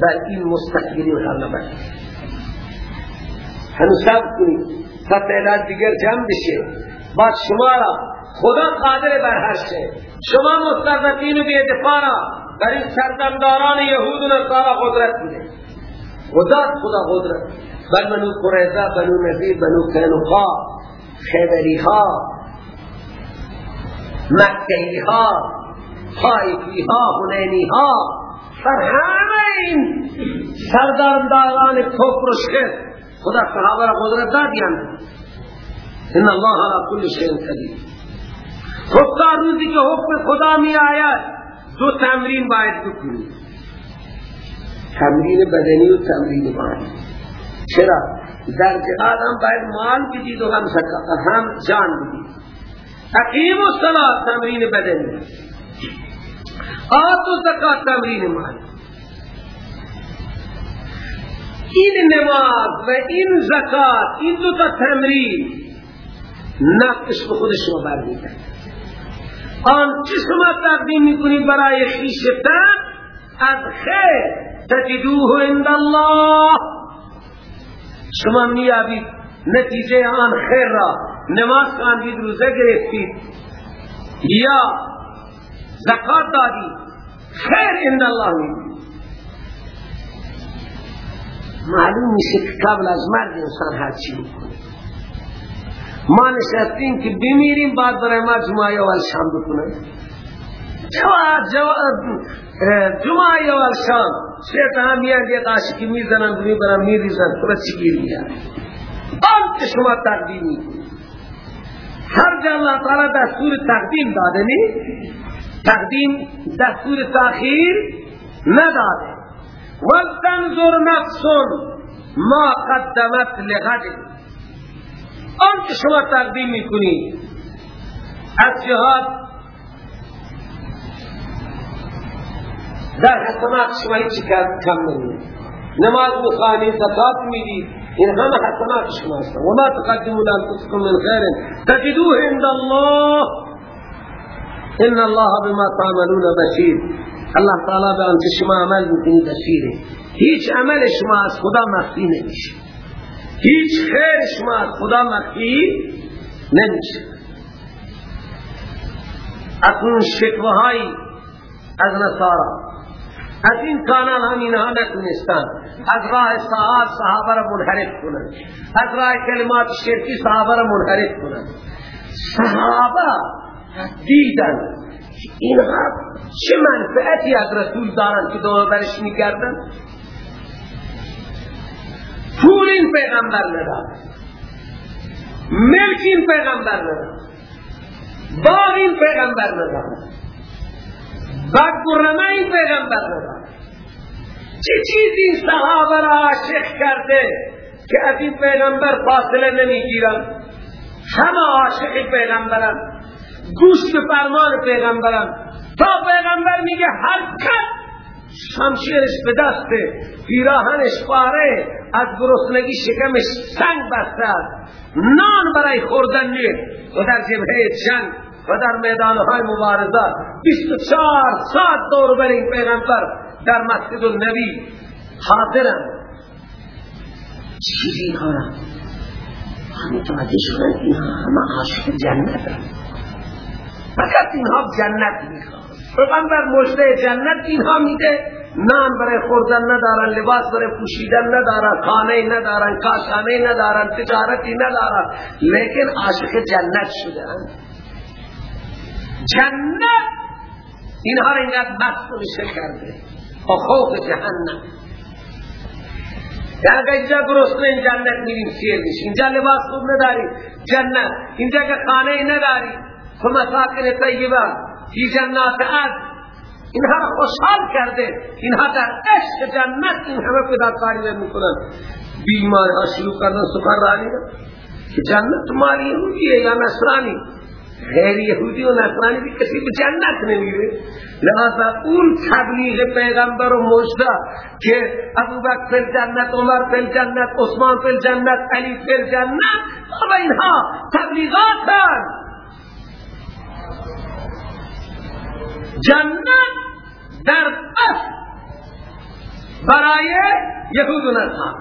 Speaker 2: در این مستقبلین غلبه هنوز سب کنید. تا تعداد دیگر جمع بشه بعد شما را خدا قادر بر هر شی. شما مستضعفین به دفاع بر این سردمداران یهود و نصارا قدرت میده خدا خدا قدرت. بل منو قریظه بنو نذیر بنو کینوقا خیبری ها مکهی ها خائفی ها ها بر همه این سردمداران کفر و شرک خدا صحابه را قدرت دادیان ان الله على كل شيء قدیر. خدا روزی که حکم خدا می آید دو تمرین باید بکنی. تمرین بدنی و تمرین مالی. چرا؟ در جهاد هم باید مال بدید و هم, هم جان بدید. اقیم و صلاة تمرین بدنی. آت و زکات تمرین مالی این نماز و این زکات این دو تا تمرین نفسش به خود شما برمیگرد آن چه شما تقدیم می‌کنید برای خیشتن از خیر تجدوه عند الله. شما میابید نتیجه آن خیر را. نماز کاندید روزه گرفتید. یا زکات دادید. خیر عند الله معلوم میشه که قبل از مرگ انسان هر چی می‌کنه. ما نشستیم که بمیریم بعد برای ما جمعه اول شام جواب جمعه اول شام؟ شیطان میان یه قاشقی می‌زنن می‌برن میریزن. تو چی گیر میاد آن که شما تقدیم می‌کنید هر جا اللہ تعالی دستور تقدیم داده نی تقدیم دستور تاخیر نداده. وَلْتَنْظُرْ نَفْسٌ ما قدمت لغد آن که شما تقدیم می‌کنید. از جهاد در حسنات شما هیچی کم نمید نماز بخانی زکات می‌دید این همه حسنات شما هستن و ما تقدموا لانفسكم من خیر. تجدوه عند الله. ان الله بما تعملون بشیر الله تعالی به آنچه شما عمل می‌کنید بشیره هیچ عمل شما از خدا مخفی نمیشه. هیچ خیر شما خدا مخفی نمیشه. اکنون شکوهایی از نصارا. از این کانال هم اینها نتونستن. از راه سعاد صحابه را منحرف کنند از راه کلمات شرکی صحابه را منحرف کنند صحابه دیدن اینها چه منفعتی از رسول دارن که دور برش میگردن پول این پیغمبر ندار ملک این پیغمبر ندار باغ این پیغمبر ندار بد و این پیغمبر ندارد چه چیزی صحابه را عاشق کرده که از این پیغمبر فاصله نمی‌گیرن؟ همه عاشق پیغمبرن. گوش به فرمان پیغمبرن. تا پیغمبر میگه هر کس شمشیرش به دسته پیراهنش پاره از گرسنگی شکمش سنگ بسته نان برای خوردن نیست. و در جبهه جنگ و در میدان های مبارزه 24 ساعت دور بر پیغمبر در مسجد النبی حاضرن چیزی را همین توجه شدن اینها همه عاشق جنت فقط اینها جنت می‌خواد پیغمبر مجده جنت اینها میده. نان برای خوردن ندارن لباس برای پوشیدن ندارن خانه ندارن کاشانه ندارن تجارتی ندارن. لیکن عاشق جنت شده. جنت! اینها را اینقدر بست میشه کرده. با خوف جهنم. در اینجا گرسنه این جنت میریم سیر میشه اینجا لباس خوب نداری. جنت. اینجا که خانه نداری. تو مساکن طیبه. فی جنات عد اینها را خوشحال کرده اینها در عشق جنت این همه فداکاری میکنن بیمار ها شروع کردن سخن رانی که جنت مالی یهودیه یا نصرانی؟ غیر یهودی و نصرانی بھی کسی به جنت نمیره لہذا اون تبلیغ پیغمبر و مجدہ کہ ابو بکر فی الجنت، عمر فی الجنت، عثمان فی الجنت، علی فی الجنت اب اینها تبلیغات هن جنت در اصل برای یهود و نصران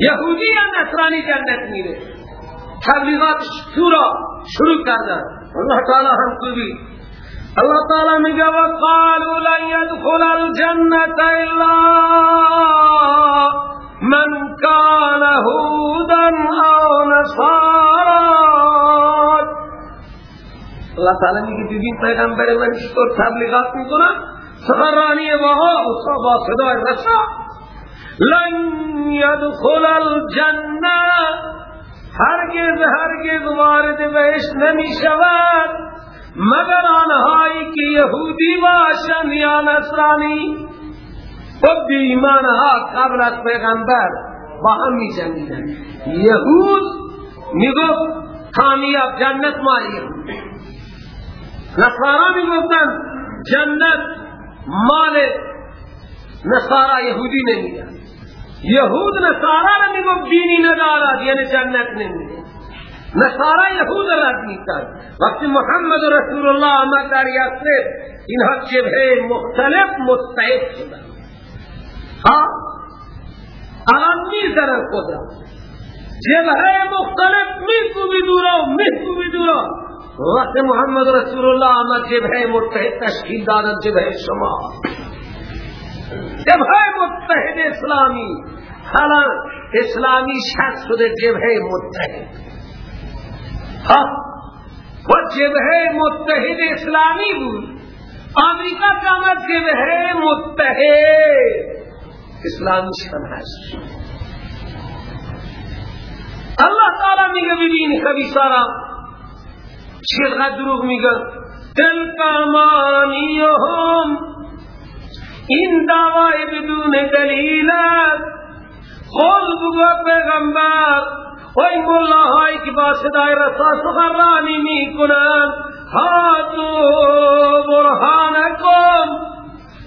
Speaker 2: یهودی یا نصرانی جنت میره. تبلیغات شورا شروع کردن. اللہ تعالی ہم کو اللہ تعالی نے جب قالوا لن يدخل الجنة الا من كان هودا او نصارا. اللہ تعالی کہ ببین پیغمبر من کو تبلیغات می‌کنن سخرانی وها اصحاب صدا رسا لن يدخل الجنة هرگز هرگز وارد بهش نمی شود مگر آنهایی که یهودی باشند یا نصرانی و بیمانها قبل از پیغمبر با هم می جنگیدن یهود می گفت کامیاب جنت مالی نصارا می گفتن جنت مال نصارا یهودی نمیدن یهود نصارا را می‌گفت دینی ندارد یعنی جنت نمیده نصارا یهود را می‌کرد. وقتی محمد رسول الله آمد در یسرب اینها جبهه مختلف مستعد شدن ها؟ الان می‌زنن خود را جبهه مختلف میکوبی دورا میکوبی دورا وقت محمد رسول الله آمد جبهه متحد تشکیل دادن جبهه شما۔ جبهه متحد اسلامی حالا اسلامی شخص شده جبهه متحد۔ ها و جبهه متحد اسلامی بود آمریکا کا مذہب ہے متحد۔ اسلامی شن هست الله تعالی میگه ببین خبیثارا چقدر دروغ میگن تلک امانیهم این دعوای بدون دلیل است. قول بگو پیغمبر. و این ملاهایی که با صدای رسا سخنرانی می‌کنند هاتو برهانکم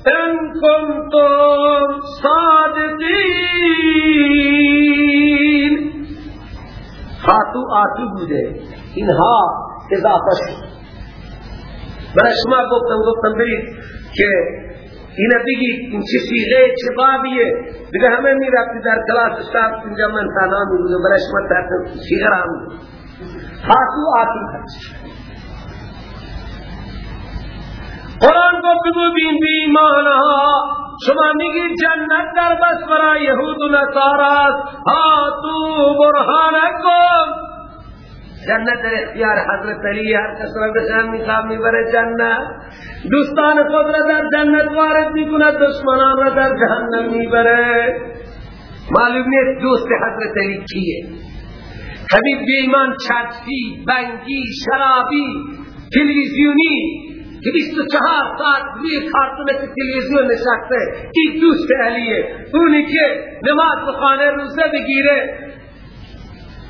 Speaker 2: ان کنتم صادقین. هاتو آتو بوده. اینها اضافه شد برای شما گفتم گفتم برید که اینه بگید این چه سیغه چه بابیه. دیگه همه می رفتی در کلاس شب اینجا من تنها می بودم برای شما تحت سیغه را هم آتو هست قرآن کو بگو بین بی ایمانها شما میگی جنت در بس برای یهود و نصاراست هاتو برهانکم جنت در اختیار حضرت علی هر کس را بخیر میخواب می‌بره جنت. دوستان خود را در جنت وارد می‌کند دشمنان را در جهنم می‌بره. معلوم نیست دوست حضرت علی کیه. کبھی بی ایمان چرسی بنگی شرابی تلویزیونی که 24 ساعت روی کارتون تلویزیون نشسته این دوست علیه. اونی که نماز بخانه روزه بگیره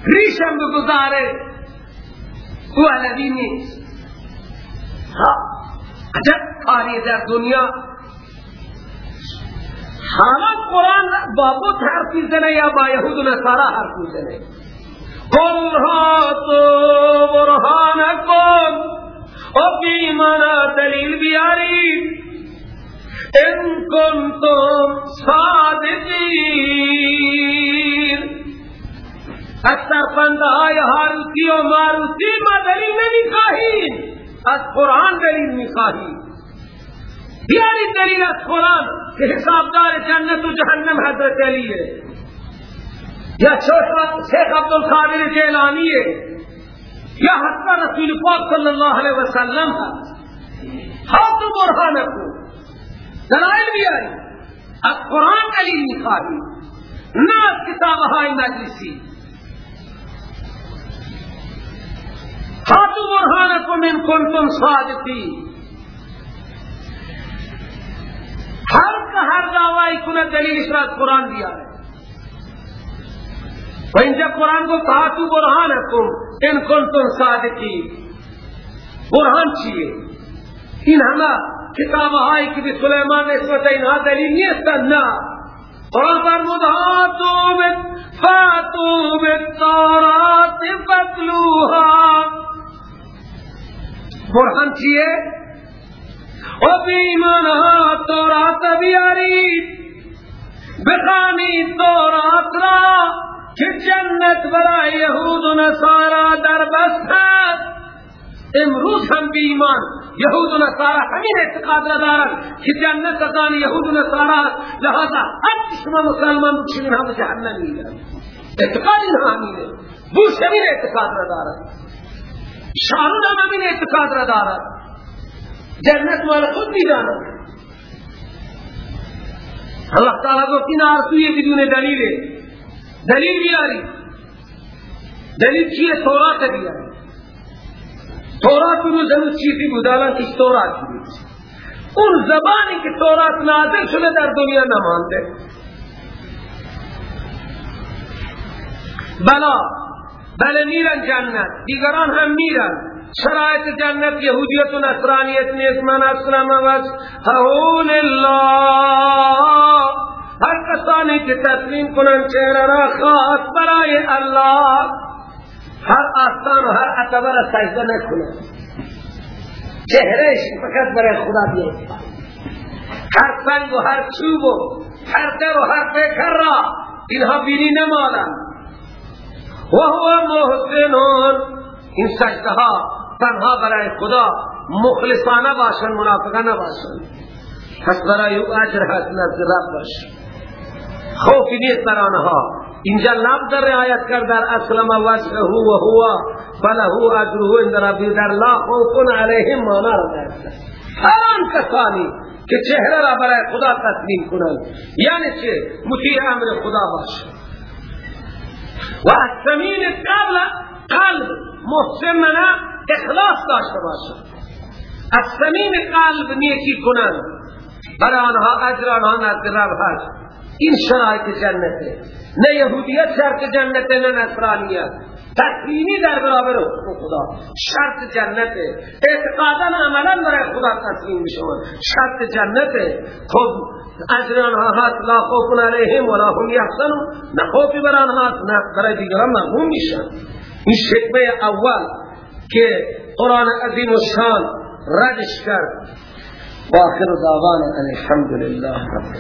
Speaker 2: ریشم بگذاره. او علوی نیست. عجب کاری در دنیا. حالا قرآن با بود حرفی زنه یا با یهود و نصارا حرفی زنه قل هاتو برهانکم او ایمانا دلیل بیارید. ان کنتم صادقین. از سرپندهای حاروسی و ماروسی ما دلیل نمی خواهیم از قرآن دلیل می خواهیم بیارید دلیل از قرآن که حسابدار جنت و جهنم حضرت علیه. یا شیخ عبدالقادر جیلانیه. یا حتی رسول پاک صلی اللہ علیہ وسلم حاضر برحانکو دلائل بیاری از قرآن دلیل می‌خواهی نه از کتابهای مجلسی. برحانکو من کنتم صادقی ہر کا ہر دعوائی کنه دلیلش را از قرآن بیاره. و اینجا قرآن کو تحاتو برحانکم ان کنتم صادقی برحان چیه؟ این همه کتاب هایی که به سلیمان نسبت اینها دلیل نیستن نه. قرآن فرمود هاتو بت فاتو بالتورات فتلوها برحان چیه؟ و بیمانها تورات بیارید. بخانی تورات را که جنت برای یهود و نصارا در بست امروز هم بی ایمان یهود و نصارا همین اعتقاد را دارند که جنت ازان یهود و نصارا لہذا هر شما مسلمان بکشین هم جهنم میگن اعتقاد اینها همینه. بوش همین اعتقاد را دارد شارون هم همین اعتقاد را دارد جنت مال خود می‌داند اللہ تعالی کو این آرزوی بدون دلیل دلیل بیاری دلیل چیه تورات بیاری تورات رو زمین چیزی بود الان کش تورات بود اون زبانی که تورات نازل شده در دنیا نمانده بلا بله میرن جنت. دیگران هم میرن. شرایط جنت یهودیت و نصرانیت نیست. من اسلام و هون الله. هر کسانی که تسلیم کنن چهره را خاص برای الله. هر آستان و هر عتبه را سجده نکنن چهرهش فقط برای خدا بیاد. هر سنگ و هر چوب و هر در و هر پیکر را اینها بینی نمالن و هو محسنون این سجده ها تنها برای خدا مخلصانه باشن منافقانه باشن پس برای او اجر هست نزد رب باشن خوفی نیست بر آنها. اینجا لفظ رعایت کرد در اسلم وجهه و هو. فله اجره عند ربی. در لا خوف علیهم مانا را درست هر آن کسانی که چهره را برای خدا تسلیم کنند. یعنی چه؟ مطیع امر خدا باشه و از زمین قبل قلب محسن منا اخلاص داشته باشه. از زمین قلب نیکی کنند برای آنها اجر آنها نزد رب هست. این شرایط جنته. نه یهودیت شرط جنته نه نصرانیت. تسلیمی در برابر خدا. شرط جنته. اعتقادا عملا برای خدا تسلیم شما شرط جنته. خب اجر آنها هست لا خوف علیهم ولا هم یحزنون. نه خوفی برای آنها هست نه برای دیگران مغموم میشن. این شکمه اول که قرآن عظیم و شان ردش کرد. آخر دعوانا الحمد